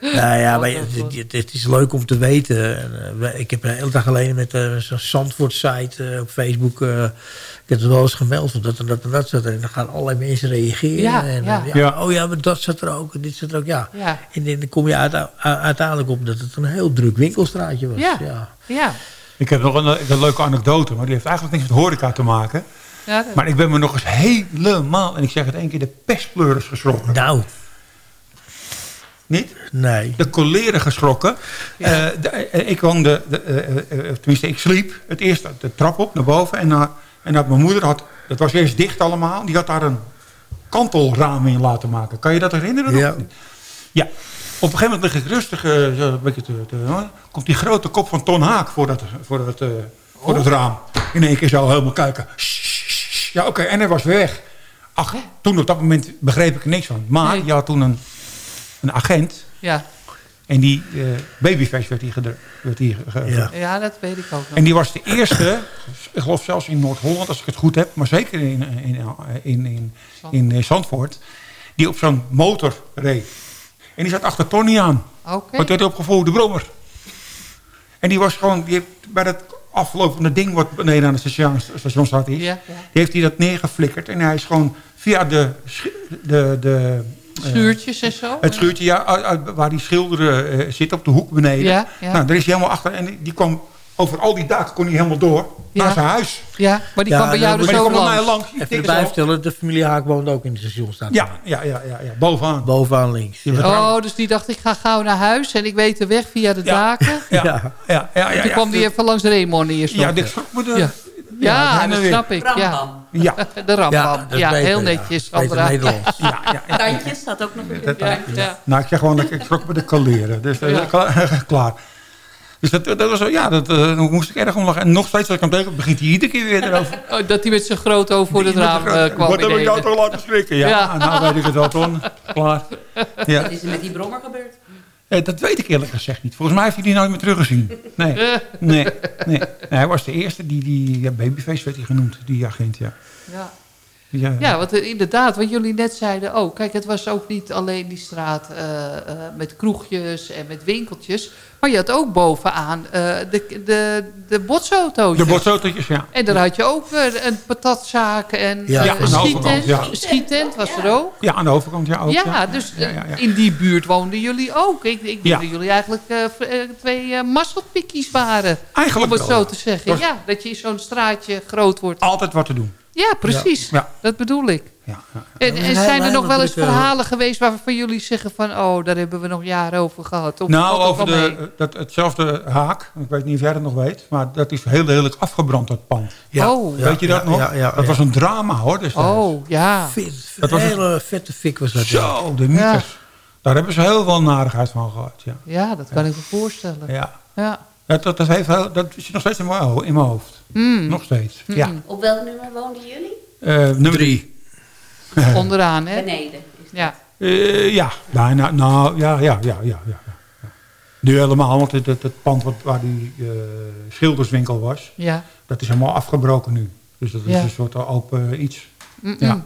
H: Nou ja, maar het, het- het is leuk om te weten. En, eh, ik heb een hele dag geleden met eh, zo'n Zandvoort-site op Facebook... eh, ik heb het wel eens gemeld van dat en dat en dat zat er. En dan gaan allerlei mensen reageren.
G: Ja,
H: en,
G: ja.
F: Ja.
H: Oh ja, maar dat zat er ook en dit zat er ook. Ja.
G: Ja,
H: En dan kom je uiteindelijk op dat het een heel druk winkelstraatje was.
G: Ja.
H: ja.
G: ja.
F: Ik heb nog een, een leuke anekdote, maar die heeft eigenlijk niks met horeca te maken.
G: ja dat-
F: Maar ik ben me nog eens helemaal, en ik zeg het één keer, de pestpleuris geschrokken.
H: Nou,
F: Niet?
H: nee.
F: De coleren geschrokken. Eh, de- eh, ik woonde, de, eh, tenminste ik sliep het eerst de trap op naar boven. En, uh, en dat mijn moeder had, dat was eerst dicht allemaal. Die had daar een, kantelramen in laten maken. Kan je dat herinneren?
H: Ja.
F: Ja. Op een gegeven moment lig ik rustig, eh, zo een beetje te, te- komt die grote kop van Ton Haak voor dat, voor dat, eh, voor dat raam. In één keer zo helemaal kijken. Ja, oké, en hij was weer weg. Ach, toen op dat moment begreep ik er niks van. Maar
G: Nee.
F: je had toen een, een agent.
G: Ja.
F: En die eh, babyface werd gedrukt. Werd die ge-
G: ja, dat weet ik ook nog.
F: En die was de eerste, ik geloof zelfs in Noord-Holland, als ik het goed heb, maar zeker in, in, in, in, in, Zandvoort, die op zo'n motor reed. En die zat achter Tony aan.
G: Oké.
F: Werd hij opgevoerd? De brommer. En die was gewoon, die heeft bij dat aflopende ding wat beneden aan het station, stationstad is,
G: Ja, ja.
F: die heeft hij dat neergeflikkerd. En hij is gewoon via de, de, de eh,
G: Schuurtjes en zo?
F: het schuurtje, ja, waar die schilderen eh, zit op de hoek beneden.
G: Ja.
F: Nou, daar is hij helemaal achter. En die, die kwam over al die daken kon hij helemaal door
G: Ja.
F: naar zijn huis.
G: Ja, maar die
H: Ja,
G: kwam bij jou
H: maar
G: dus
F: Maar die
G: ook
F: kwam bij mij
G: langs.
F: Ik
H: Even erbij vertellen, de familie Haak woont ook in de stationstraat.
F: Ja, ja, ja, ja, ja, bovenaan.
H: Bovenaan links.
G: Oh, dus die dacht, ik ga gauw naar huis en ik weet de weg via de
F: Ja.
G: daken. [LAUGHS]
F: Ja,
H: Ja.
F: ja, ja. ja,
G: En toen
F: ja.
G: kwam die even langs Raymond eerst
F: Ja, dit schrok me de...
G: Ja. Ja, dat snap ik. Ja.
I: Rambam.
F: Ja, [LAUGHS]
G: De rambam. Ja,
H: beter,
G: heel
H: ja.
G: netjes.
H: Beter
G: Sandra.
H: Nederlands.
F: ja, ja, ja.
I: Tandjes staat ook nog in.
G: Ja, ja.
F: Nou, ik zeg gewoon, dat ik schrok me de kaleren. Dus eh,
G: Ja.
F: kla- [LAUGHS] klaar. Dus dat, dat was, ja, dat eh, moest ik erg om lachen. En nog steeds, als ik hem tegen begint hij iedere keer weer erover. [LAUGHS]
G: Oh, dat hij met zijn grote oog voor het raam eh, kwam.
F: Wat heb ik jou toch laten schrikken? Ja,
G: Ja. [LAUGHS]
F: nou weet ik het wel, Ton. Klaar. [LAUGHS] Ja.
I: Wat is er met die brommer gebeurd?
F: Eh, dat weet ik eerlijk gezegd niet. Volgens mij heeft hij die nooit meer teruggezien. Nee, nee, nee. nee hij was de eerste, die, die ja, Babyface werd hij genoemd, die agent, ja.
G: Ja.
F: Ja,
G: Ja, want eh, inderdaad, wat jullie net zeiden ook. Kijk, het was ook niet alleen die straat eh, eh, met kroegjes en met winkeltjes. Maar je had ook bovenaan eh, de, de, de botsauto's.
F: De botsautootjes, ja.
G: En daar had je ook een patatzaak en
H: Ja, aan de
G: een
F: overkant,
G: schietent.
F: ja.
G: Schietent was er ook.
F: Ja, aan de overkant, ja ook.
G: Ja,
F: ja.
G: dus
F: Ja, ja, ja.
G: in die buurt woonden jullie ook. Ik, ik
F: Ja.
G: denk dat jullie eigenlijk twee eh mazzelpikkies waren.
F: Eigenlijk
G: om het
F: wel.
G: zo te zeggen.
F: Was-
G: Ja, dat je in zo'n straatje groot wordt.
F: Altijd wat te doen.
G: Ja, precies.
F: Ja.
G: Dat bedoel ik.
F: Ja.
G: En, zijn er nog wel eens
H: drukke-
G: verhalen geweest waarvan jullie zeggen van... oh, daar hebben we nog jaren over gehad? Of
F: Nou, over de, dat, hetzelfde haak, ik weet niet of jij dat nog weet, maar dat is heel lelijk afgebrand, dat pand.
H: Ja,
G: Oh.
F: weet je dat
H: ja,
F: nog?
H: Ja, ja,
F: dat
H: ja.
F: was een drama hoor. destijds.
G: Oh, ja.
H: Vet-
F: Dat was
H: een hele vette fik was dat.
F: Zo, de mythes. Daar hebben ze heel veel narigheid van gehad, ja.
G: Ja, dat kan ik me voorstellen.
F: ja.
G: Ja.
F: Dat, dat, dat, heeft dat zit nog steeds in mijn, ho- in mijn hoofd.
G: Mm.
F: Nog steeds, ja.
I: Op welk nummer woonden jullie?
F: Eh, nummer drie. [LAUGHS]
G: Onderaan, hè?
I: Beneden. Is dat.
G: Ja.
F: Eh, ja, nou, nou, nou, ja, ja, ja, ja, ja. Nu helemaal, want het, het, het pand wat, waar die eh, schilderswinkel was,
G: Ja.
F: dat is helemaal afgebroken nu. Dus dat is
G: Ja.
F: een soort open iets. Ja.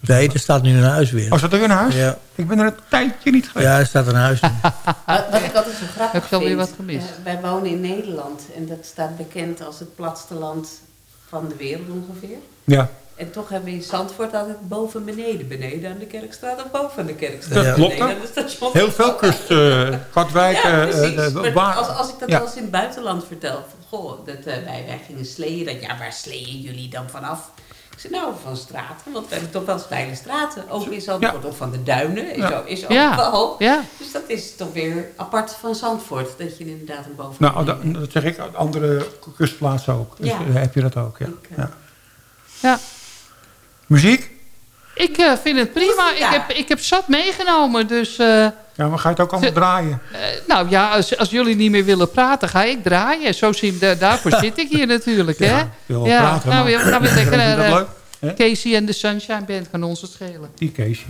H: Nee, er staat nu een huis weer.
F: Oh, zat er weer een huis?
H: Ja.
F: Ik ben er een tijdje niet geweest.
H: Ja, er staat een huis. [LAUGHS]
I: Wat, wat ik altijd zo grappig
G: Heb je alweer wat gemist?
I: eh, wij wonen in Nederland en dat staat bekend als het platste land van de wereld ongeveer.
F: Ja,
I: En toch hebben we in Zandvoort altijd boven beneden. Beneden aan de Kerkstraat of boven aan de Kerkstraat.
F: dat
H: Ja.
F: klopt.
I: Station.
F: Heel veel kust, eh Katwijk,
I: Ja,
F: eh,
I: precies.
F: eh,
I: Maar
F: waar-
I: als, als ik dat
F: ja.
I: eens in het buitenland vertel, van goh, dat, eh, wij, wij gingen sleeën, dan ja, waar sleeën jullie dan vanaf? Ik zei nou, van straten, want we hebben toch wel steile straten. Ook in Zandvoort, of van de duinen, is,
F: Ja.
I: ook, is ook
G: Ja.
I: wel.
G: Ja.
I: Dus dat is toch weer apart van Zandvoort, dat je inderdaad een boven
F: Nou, dat, dat zeg ik, andere kustplaatsen ook. Dus,
I: Ja.
F: eh, heb je dat ook, ja.
I: Eh,
F: ja.
G: Ja.
F: Muziek?
G: Ik eh, vind het prima. Ik
I: Ja.
G: heb, ik heb zat meegenomen. Dus, eh,
F: Ja, maar ga je het ook allemaal draaien?
G: eh, nou ja, als, als jullie niet meer willen praten, ga ik draaien. Zo zien, da- daarvoor zit ik hier natuurlijk, [LAUGHS] hè?
F: Ja, wil wel praten,
G: nou,
F: maar-
G: we gaan weer lekker naar?
F: Hè?
G: Casey en de Sunshine Band. Kan ons het schelen.
F: Die Casey.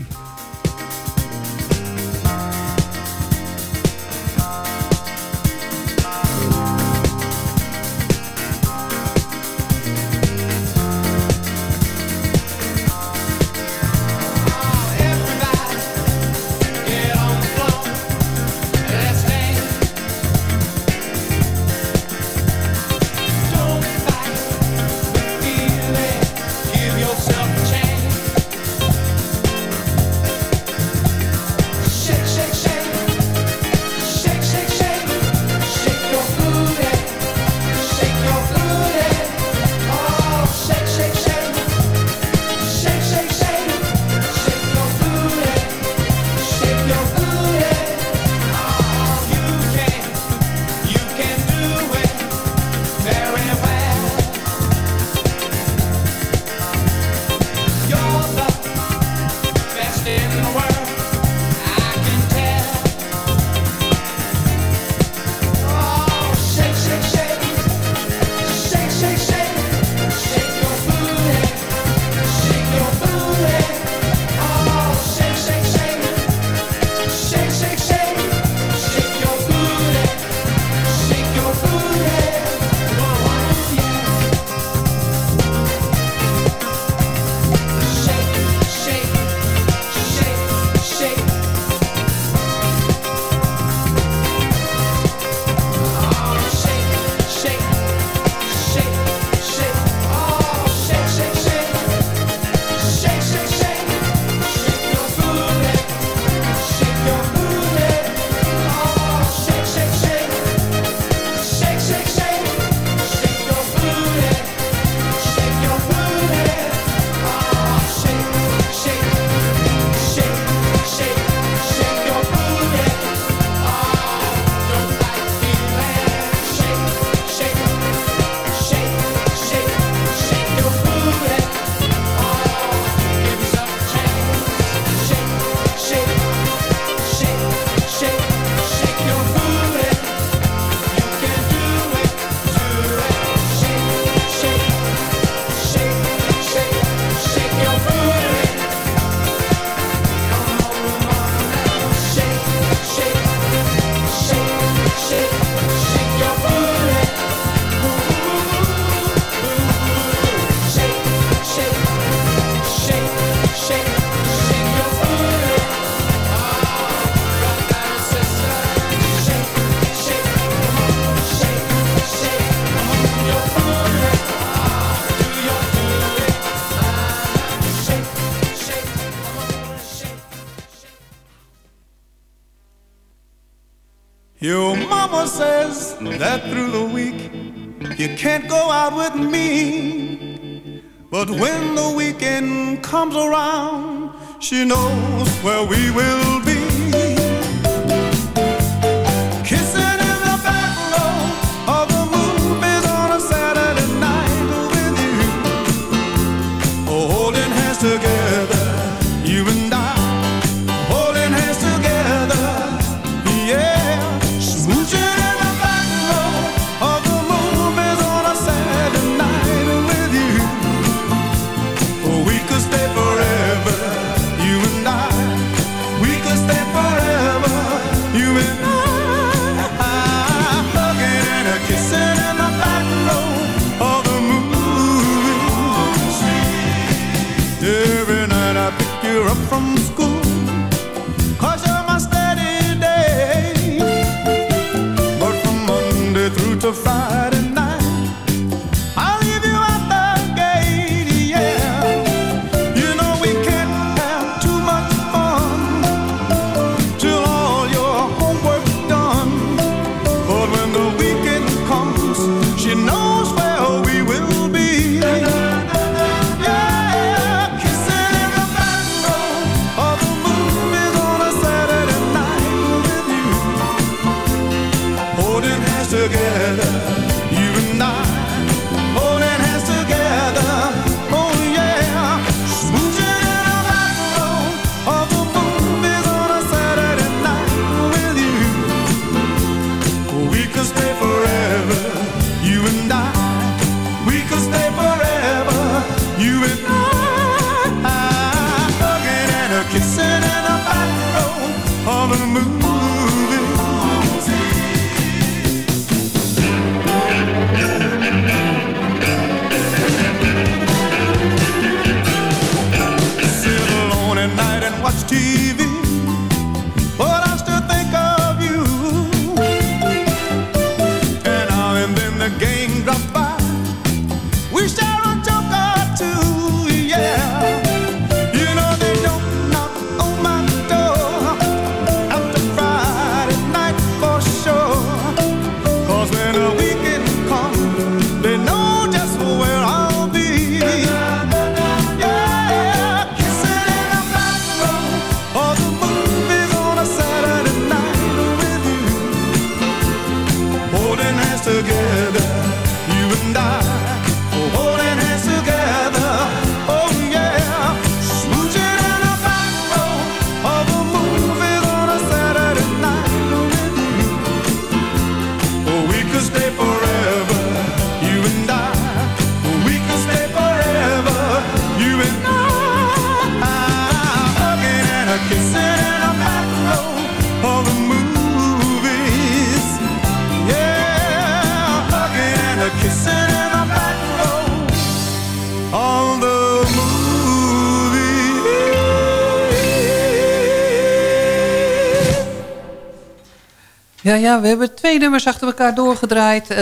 K: Your mama says that through the week you can't go out with me. But when the weekend comes around, she knows where we will be. We
G: hebben twee nummers achter elkaar doorgedraaid. Eh,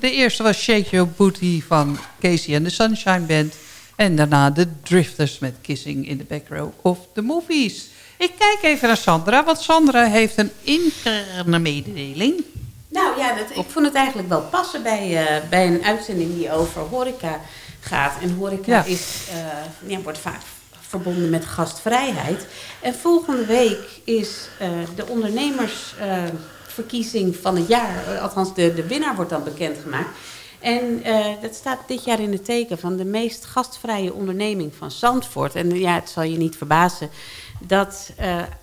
G: de eerste was Shake Your Booty van Casey and the Sunshine Band. En daarna de Drifters met Kissing in the Back Row of the Movies. Ik kijk even naar Sandra, want Sandra heeft een interne mededeling.
I: Nou ja, dat, ik vond het eigenlijk wel passen bij, eh, bij een uitzending die over horeca gaat. En horeca
G: Ja.
I: is, ja, wordt vaak verbonden met gastvrijheid. En volgende week is de ondernemersverkiezing van het jaar. eh, althans, de, de winnaar wordt dan bekendgemaakt. En eh, dat staat dit jaar in het teken van de meest gastvrije onderneming van Zandvoort. En eh, ja, het zal je niet verbazen dat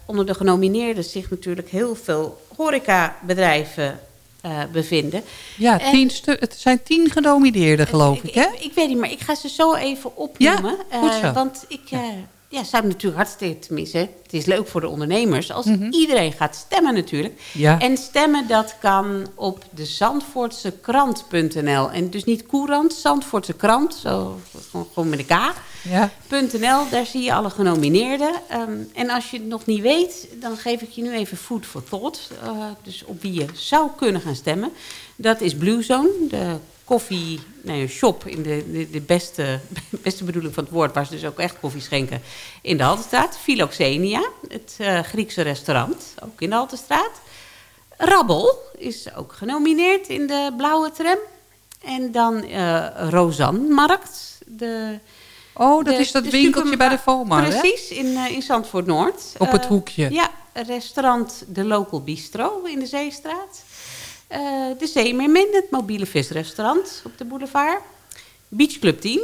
I: onder de genomineerden zich natuurlijk heel veel horecabedrijven eh bevinden.
G: Ja,
I: En-
G: tien stu- het zijn tien genomineerden, geloof ik, hè?
I: Ik, ik weet niet, maar ik ga ze zo even opnoemen.
G: Ja, goed zo.
I: want ik ja, zou natuurlijk hartstikke, tenminste, het is leuk voor de ondernemers... als
G: Mhm.
I: iedereen gaat stemmen natuurlijk.
G: Ja.
I: En stemmen, dat kan op de Zandvoortse krant.nl. En dus niet Courant, Zandvoortse krant, zo, gewoon, met een K.
G: Ja.
I: .nl, daar zie je alle genomineerden. Ehm, en als je het nog niet weet, dan geef ik je nu even food for thought. eh, dus op wie je zou kunnen gaan stemmen. Dat is Blue Zone, de koffie nee, shop in de, de, de beste, [LAUGHS] beste bedoeling van het woord... waar ze dus ook echt koffie schenken in de Haltestraat. Philoxenia, het eh, Griekse restaurant, ook in de Haltestraat. Rabbel is ook genomineerd in de blauwe tram. En dan eh Rozanmarkt. De,
G: Oh, dat
I: de-
G: is dat winkeltje bij de Vomar, hè?
I: Precies, in, eh, in Zandvoort Noord.
G: Op het hoekje.
I: Ja, restaurant De Local Bistro in de Zeestraat. Eh, de Zeemeermin, het mobiele visrestaurant op de boulevard. Beach Club 10.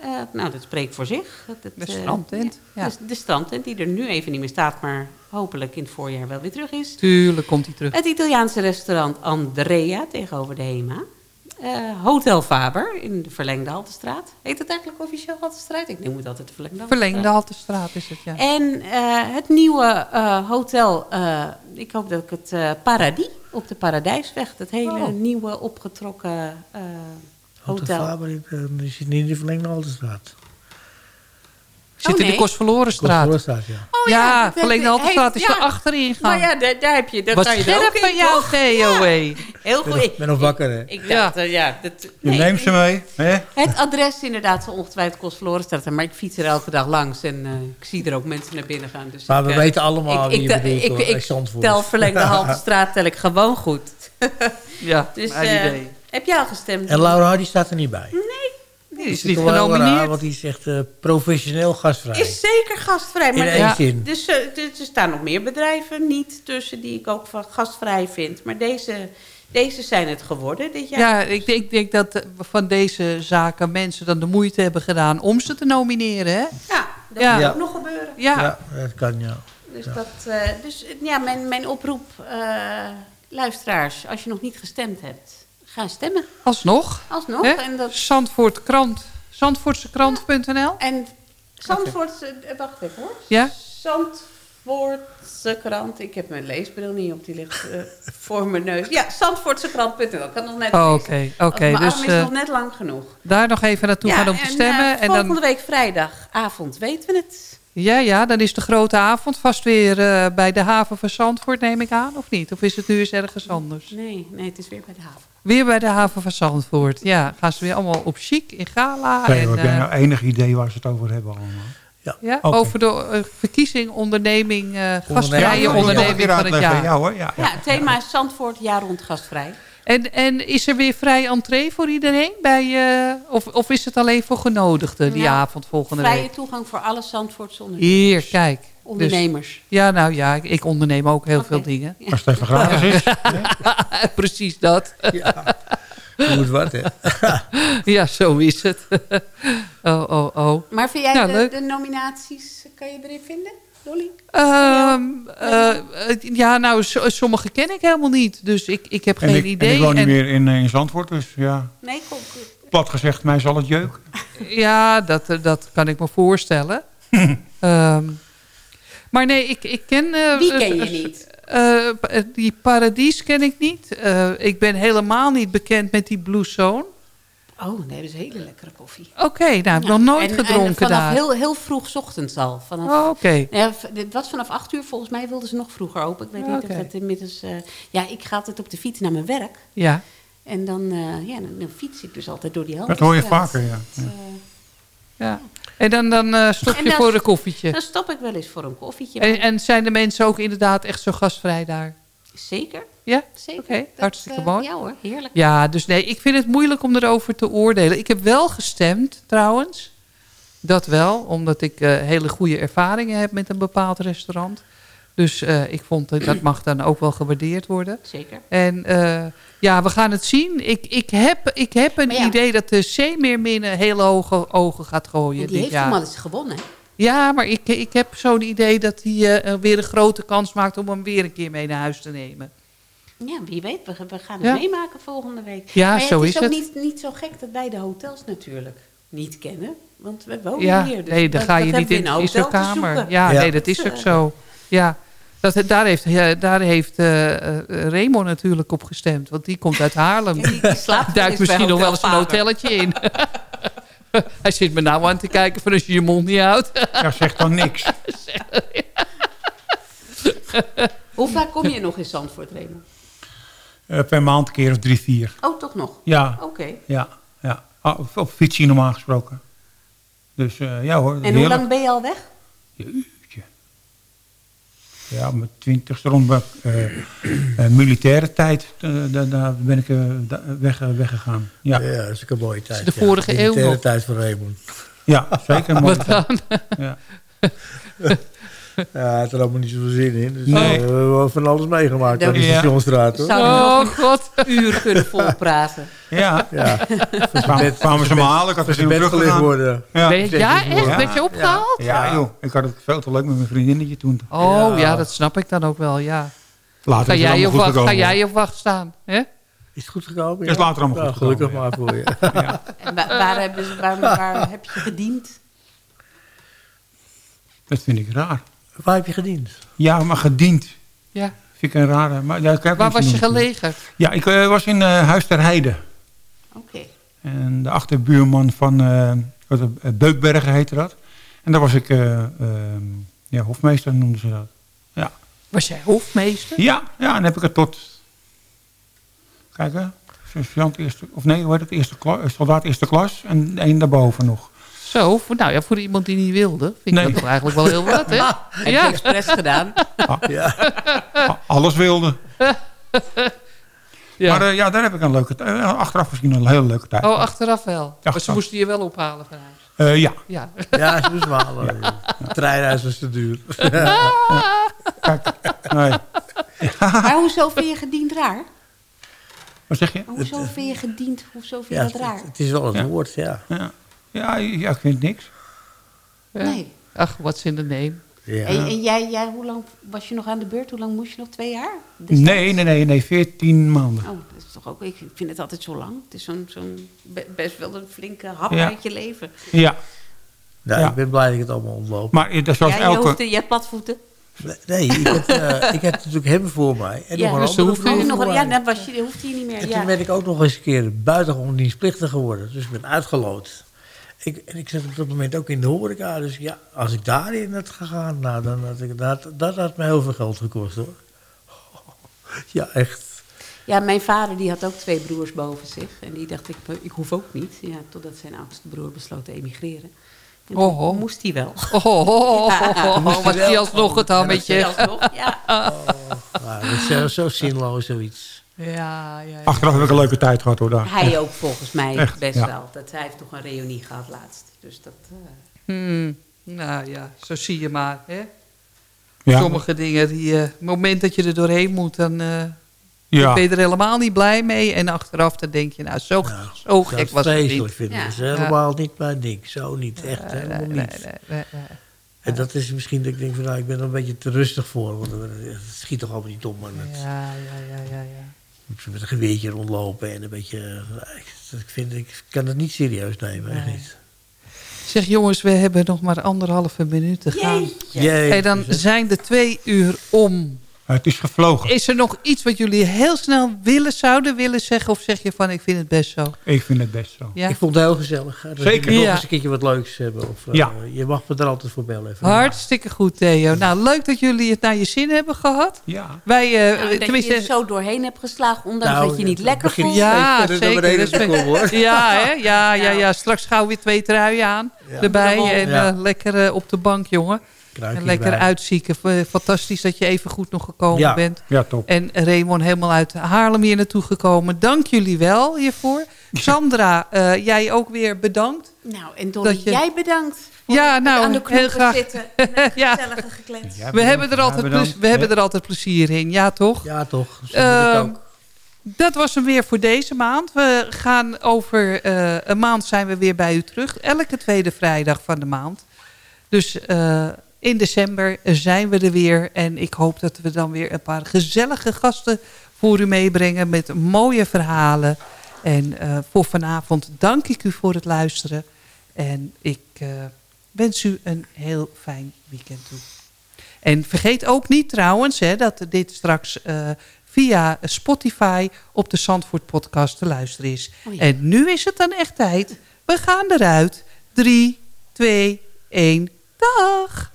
I: Eh, nou, dat spreekt voor zich. Dat,
G: De
I: eh,
G: strandtent, ja.
I: De, de strandtent, die er nu even niet meer staat, maar hopelijk in het voorjaar wel weer terug is.
G: Tuurlijk komt hij terug.
I: Het Italiaanse restaurant Andrea tegenover de HEMA. Eh, Hotel Faber in de Verlengde Haltestraat. Heet het eigenlijk officieel Haltestraat? Ik noem het altijd de Verlengde Haltestraat.
G: Verlengde Haltestraat is het, ja.
I: En eh, het nieuwe eh, hotel, eh, ik hoop dat ik het Paradis op de Paradijsweg, dat hele
G: Oh.
I: nieuwe opgetrokken eh,
H: Hotel
I: hotel.
H: Faber, die, die zit niet in de verlengde Haltestraat.
G: Zit in de
I: nee.
G: Kostverlorenstraat.
H: Kostverlorenstraat, ja.
I: Oh
G: ja,
I: dat
G: Verlengde Haltestraat is
I: ja.
G: er achterin gaan.
I: Maar ja, daar, daar heb je, daar
G: Wat
I: kan je er
G: scherp
I: ook
G: van jou? Theo.
I: Heel goed.
H: Ik ben nog wakker, hè?
I: Ik dacht, eh, ja, dat,
F: Je
I: nee,
F: neemt ze mee. Hè?
I: Het adres inderdaad, zo ongetwijfeld Kostverlorenstraat. Maar ik fiets er elke dag langs en eh, ik zie er ook mensen naar binnen gaan. Dus
H: Maar
I: ik,
H: we
I: eh,
H: weten allemaal wie je bedoelt,
I: ik,
H: hoor,
I: ik,
H: Zandvoort.
I: tel Verlengde [LAUGHS] Haltestraat tel ik gewoon goed.
G: Ja, [LAUGHS]
I: Dus eh,
G: idee.
I: heb jij al gestemd?
H: En Laura Hardy staat er niet bij.
G: Die is niet
H: er
G: genomineerd.
H: Want die is echt eh, professioneel gastvrij.
I: Is zeker gastvrij.
H: In
I: Maar
H: één
I: ja.
H: zin.
I: Dus eh, dus er staan nog meer bedrijven niet tussen die ik ook van gastvrij vind. Maar deze, deze zijn het geworden dit jaar.
G: Ja, ik denk, denk dat eh, van deze zaken mensen dan de moeite hebben gedaan om ze te nomineren, hè?
I: Ja, dat
G: Ja.
H: Ja.
I: ook nog gebeuren.
G: Ja,
H: Ja, dat kan, ja.
I: Dus, dat, eh, dus eh, ja, mijn, mijn oproep, eh, luisteraars, als je nog niet gestemd hebt, ga stemmen.
G: alsnog.
I: Alsnog.
G: Hè?
I: En, dat,
G: Zandvoort krant. Zandvoortsekrant.nl.
I: en Zandvoortse, eh, wacht even hoor.
G: Ja?
I: Zandvoortse krant. Ik heb mijn leesbril niet op, die ligt eh, [LAUGHS] voor mijn neus. Ja, Zandvoortsekrant.nl. Ik kan nog net
G: Oh,
I: lezen.
G: Oké, oké.
I: Mijn
G: Dus
I: arm is
G: eh,
I: nog net lang genoeg.
G: daar nog even naartoe gaan om te
I: en,
G: stemmen.
I: eh,
G: en
I: volgende
G: dan,
I: week vrijdagavond weten we het.
G: Ja, ja, dan is de grote avond vast weer eh, bij de haven van Zandvoort, neem ik aan, of niet? Of is het nu eens ergens anders?
I: Nee, nee, het is weer bij de haven.
G: Weer bij de haven van Zandvoort. Ja, gaan ze weer allemaal op chic, in gala. En,
F: heb jij
G: eh,
F: nou enig idee waar ze het over hebben allemaal?
G: ja. Over de eh, verkiezing, onderneming, eh gastvrije
H: Ja,
G: onderneming van het jaar.
F: Ja hoor, ja.
I: Ja, het thema is Zandvoort, jaar rond gastvrij.
G: En, en is er weer vrij entree voor iedereen? Bij, eh, of, of is het alleen voor genodigden die
I: Ja,
G: avond volgende
I: Vrije
G: week?
I: toegang voor alle Zandvoortse ondernemers.
G: Hier, kijk. Dus,
I: ondernemers.
G: ja, nou ja, ik- ik onderneem ook heel veel dingen.
F: Als het even gratis is. [LAUGHS]
G: Precies dat.
H: ja. Hoe het wat, hè? [LAUGHS]
G: ja, zo is het. [LAUGHS] oh, oh, oh.
I: Maar vind jij
G: Ja,
I: de, de nominaties, kan je erin vinden, Dolly?
G: Ehm, eh, ja, nou, so- sommige ken ik helemaal niet. Dus ik, ik heb
F: En
G: geen
F: ik,
G: idee.
F: en ik woon niet
G: En-
F: meer in, eh, in Zandvoort, dus ja.
I: Nee, kom.
F: Plat gezegd, mij zal het jeuken.
G: Ja, dat, eh, dat kan ik me voorstellen. [LAUGHS] Ehm, maar nee, ik, ik ken... eh,
I: Wie ken je niet?
G: eh, die Paradies ken ik niet. Eh, ik ben helemaal niet bekend met die Blue Zone.
I: Oh, nee, dat is hele lekkere koffie.
G: Oké, nou, ik heb nog nooit
I: en- en
G: gedronken
I: vanaf
G: daar.
I: Heel, heel vroeg ochtends al. Vanaf,
G: Oh, Oké.
I: Ja, dit was vanaf 8 uur. Volgens mij wilden ze nog vroeger open. Ik weet niet of het inmiddels... eh, ja, ik ga altijd op de fiets naar mijn werk.
G: Ja.
I: En dan, eh, ja, dan, dan fiets ik dus altijd door die
F: Dat hoor je vaker, ja.
I: Dus, eh,
G: ja. En dan, dan eh, stop je
I: dan-
G: voor een koffietje.
I: dan stop ik wel eens voor een koffietje.
G: En, en zijn de mensen ook inderdaad echt zo gastvrij daar?
I: Zeker,
G: Ja?
I: zeker.
G: Hartstikke
I: eh,
G: mooi.
I: Ja hoor, heerlijk.
G: Ja, dus nee, ik vind het moeilijk om erover te oordelen. Ik heb wel gestemd, trouwens. Dat wel, omdat ik eh, hele goede ervaringen heb met een bepaald restaurant. Dus eh, ik vond dat dat mag dan ook wel gewaardeerd worden.
I: Zeker.
G: En ja, we gaan het zien. Ik, ik, heb, ik heb een
I: ja.
G: idee dat de Zeemeerminnen hele hoge ogen gaat gooien
I: En die
G: dit
I: heeft
G: jaar.
I: hem al eens gewonnen.
G: Ja, maar ik, ik heb zo'n idee dat hij weer een grote kans maakt om hem weer een keer mee naar huis te nemen.
I: Ja, wie weet. We, we gaan het
G: Ja.
I: meemaken volgende week.
G: Ja,
I: maar
G: zo
I: het
G: is
I: is ook
G: het.
I: Niet, niet zo gek dat wij de hotels natuurlijk niet kennen. Want we wonen
G: Ja,
I: hier. Dus
G: nee, dan ga je niet in,
I: een
G: in zo'n kamer. Ja,
H: Ja.
G: nee, dat is ook
I: eh,
G: zo. Ja, dat, daar heeft, ja, daar heeft eh, eh, Remo natuurlijk op gestemd. Want die komt uit Haarlem. [LAUGHS]
I: Die, die slaapt
G: Duikt misschien nog wel eens een hotelletje in. [LAUGHS] Hij zit me nou aan te kijken van als je je mond niet houdt. [LAUGHS]
F: Ja, zegt dan niks.
I: Hoe vaak kom je nog in Zandvoort, Remo?
F: Eh, per maand een keer of drie, vier.
I: Oh, toch nog?
F: Ja,
I: Oké.
F: ja, ja. Ah, op, op fietsie normaal gesproken. Dus eh, ja hoor,
I: En hoe
F: heerlijk.
I: lang ben je al weg?
F: Jeetje. ja, mijn twintigste rond eh, eh, militaire tijd. daar, daar ben ik eh, weg, weggegaan. Ja.
H: Ja, dat is ook een mooie tijd.
G: de
H: ja.
G: vorige eeuw
H: Militaire
G: nog.
H: tijd van Raymond.
F: ja, zeker. mooi. [LAUGHS]
G: Wat dan?
F: Ja. [LAUGHS] [LAUGHS]
H: Ja, hij had allemaal niet zoveel zin in. Dus
F: Nee.
H: we hebben van alles meegemaakt
I: Dat-
H: aan de
F: Ja.
H: stationsstraat. Hoor.
G: Oh
I: nog
G: god.
I: een uur kunnen volpraten. [LAUGHS]
F: ja.
H: Ja,
F: Kwamen, kwamen ze me halen. Ik had er
H: bed gelegd
F: gaan.
H: worden.
F: Ja.
G: Ben je- ja, echt?
F: Ja.
G: Werd je opgehaald?
F: Ja, joh. Ik had het veel te leuk met mijn vriendinnetje toen.
G: Oh ja, dat snap ik dan ook wel, ja.
F: Later
G: Ga
F: het
G: jij, op wacht, ga jij op wacht staan? Hè?
H: Is het goed gekomen?
F: Is later allemaal
H: Ja,
F: goed
H: Gelukkig
F: gekomen,
H: maar voor je. [LAUGHS]
I: En wa- waar, hebben ze, waar, waar heb je gediend?
F: Dat vind ik raar.
H: Waar heb je gediend?
F: Ja, maar gediend.
G: Ja.
F: Vind ik een rare... Maar, ja,
G: Waar was je gelegen?
F: Ja, ik eh, was in eh, Huis ter Heide.
I: Oké.
F: En de achterbuurman van eh, wat, Beukbergen heette dat. En daar was ik eh, ehm, ja, hofmeester, noemden ze dat. Ja,
G: Was jij hofmeester?
F: ja, ja en dan heb ik het tot... Kijk hè, sergeant eerste... Of nee, hoe heet het? Eerste klas, soldaat eerste klas. En één daarboven nog.
G: Zo, voor, nou ja, voor iemand die niet wilde, vind ik dat toch eigenlijk wel heel [LAUGHS] wat, hè?
I: Heb je
G: Ja.
I: expres gedaan? [LAUGHS]
F: A- Alles wilde.
G: Ja.
F: Maar eh, ja, daar heb ik een leuke tijd. Achteraf misschien een hele leuke tijd.
G: Oh, achteraf wel. Maar ze
F: Achteraf.
G: moesten je wel ophalen van huis.
F: Eh, ja,
G: Ja.
H: Ja, ze moest malen. Het treinreis was te duur. [LAUGHS]
F: kijk. Nee.
I: Maar hoezo vind je gediend raar?
F: Wat zeg je?
I: Hoezo vind je gediend? Hoezo vind je
H: Ja,
I: dat
H: het,
I: raar?
H: het is wel het
F: Ja.
H: woord, ja.
F: Ja, ja, ik vind niks.
G: Ja.
I: Nee.
G: Ach, wat in de name.
H: ja.
I: En, en jij, jij, hoe lang was je nog aan de beurt? Hoe lang moest je nog? Twee jaar? Destijds?
F: Nee, nee, nee, nee, 14 maanden.
I: Oh, dat is toch ook... Ik vind het altijd zo lang. Het is zo'n zo'n be- best wel een flinke hap
F: Ja.
I: uit je leven.
F: Ja,
H: Nou,
F: Ja.
H: ik ben blij dat ik het allemaal ontloop.
F: maar dat zoals
I: Ja, je,
F: elke...
I: hoeft, je hebt platvoeten.
H: Nee, ik heb, eh, ik heb natuurlijk hem voor mij. En
I: Ja,
H: nog een
G: dus
H: andere
G: hoeft
H: vrouw
G: hij-
I: Oh, nog,
H: voor
I: ja,
H: mij.
I: dan was je, hoeft hij niet meer.
H: En
I: Ja.
H: toen ben ik ook nog eens een keer buitengewoon dienstplichtig geworden. Dus ik ben uitgeloot. Ik, en ik zat op dat moment ook in de horeca. Dus ja, als ik daarin had gegaan, nou, dan had ik, dat, dat had me heel veel geld gekost hoor. [LAUGHS] Ja, echt.
I: Ja, mijn vader die had ook twee broers boven zich. En die dacht, ik, ik hoef ook niet. Ja, totdat zijn oudste broer besloot te emigreren. En
G: Oh, oh.
I: moest hij wel. [LAUGHS]
G: Oh, oh, oh, oh, oh, was die alsnog het hammetje.
I: Alsnog, ja.
H: Nou, dat is zo, zo zinloos zoiets.
G: Ja, ja, ja.
F: Achteraf heb ik een leuke tijd gehad hoor daar.
I: Hij ook volgens mij
F: Echt,
I: best
F: ja.
I: wel. Dat, hij heeft toch een reunie gehad laatst. Dus dat... eh,
G: Hmm, nou ja, zo zie je maar. Hè?
F: Ja,
G: Sommige dingen, die, eh, het moment dat je er doorheen moet, dan eh,
F: ja.
G: ben je er helemaal niet blij mee. En achteraf dan denk je, nou, zo, zo
H: Dat
G: gek
H: is
G: was het niet.
H: vreselijk vinden.
I: Ja.
H: Dat is helemaal niet mijn ding. Zo niet, echt helemaal
G: nee,
H: niet.
G: nee, nee, nee, nee.
H: En dat is misschien dat ik denk van nou, ik ben er een beetje te rustig voor. Want het schiet toch allemaal niet om. En het,
G: Ja, ja, ja, ja, ja.
H: Met een geweertje rondlopen en een beetje... eh, Ik, vind, ik kan het niet serieus nemen, echt
G: Nee.
H: niet.
G: Zeg jongens, we hebben nog maar anderhalve minuut te gaan. Hey, dan zijn de twee uur om.
F: Het is gevlogen.
G: Is er nog iets wat jullie heel snel willen, zouden willen zeggen? Of zeg je van, ik vind het best zo?
F: Ik vind het best zo.
G: Ja?
H: Ik vond het heel gezellig.
F: Zeker.
H: nog
G: Ja.
H: eens een keertje wat leuks hebben. Of, eh,
F: Ja.
H: Je mag me er altijd voor bellen. Even.
G: Hartstikke goed, Theo. Nou, leuk dat jullie het naar je zin hebben gehad.
F: Ja.
G: Wij, eh,
I: Nou, dat je
G: tenminste...
I: er zo doorheen hebt geslagen, ondanks
H: Nou,
I: dat je niet lekker voelt.
G: Ja, zeker. is-
H: komen, hoor. [LAUGHS]
G: Ja, hè? Ja, ja,
I: Nou.
G: ja. Straks gauw weer twee truien aan. Erbij. En
H: Ja.
G: lekker op de bank, jongen.
H: Kruikje
G: En lekker
H: erbij.
G: uitzieken. V- Fantastisch dat je even goed nog gekomen
H: Ja.
G: bent.
F: Ja, top.
G: En Raymond helemaal uit Haarlem hier naartoe gekomen. Dank jullie wel hiervoor. [LAUGHS] Sandra, eh, jij ook weer bedankt.
I: Nou, en
G: je-
I: jij bedankt. voor
G: Ja, nou,
I: aan de
G: heel
I: knoppen
G: graag.
I: zitten. [LAUGHS]
G: Ja.
I: gezellige geklets.
F: Ja,
G: We hebben, er altijd, we hebben er altijd plezier in, ja toch?
H: Ja, toch.
G: Ehm,
H: ook.
G: Dat was hem weer voor deze maand. We gaan over eh, een maand zijn we weer bij u terug. Elke tweede vrijdag van de maand. Dus eh, in december zijn we er weer. En ik hoop dat we dan weer een paar gezellige gasten voor u meebrengen. Met mooie verhalen. En eh, voor vanavond dank ik u voor het luisteren. En ik eh, wens u een heel fijn weekend toe. En vergeet ook niet trouwens hè, dat dit straks eh, via Spotify op de Zandvoort podcast te luisteren is.
I: Oh ja.
G: En nu is het dan echt tijd. We gaan eruit. 3, 2, 1, dag!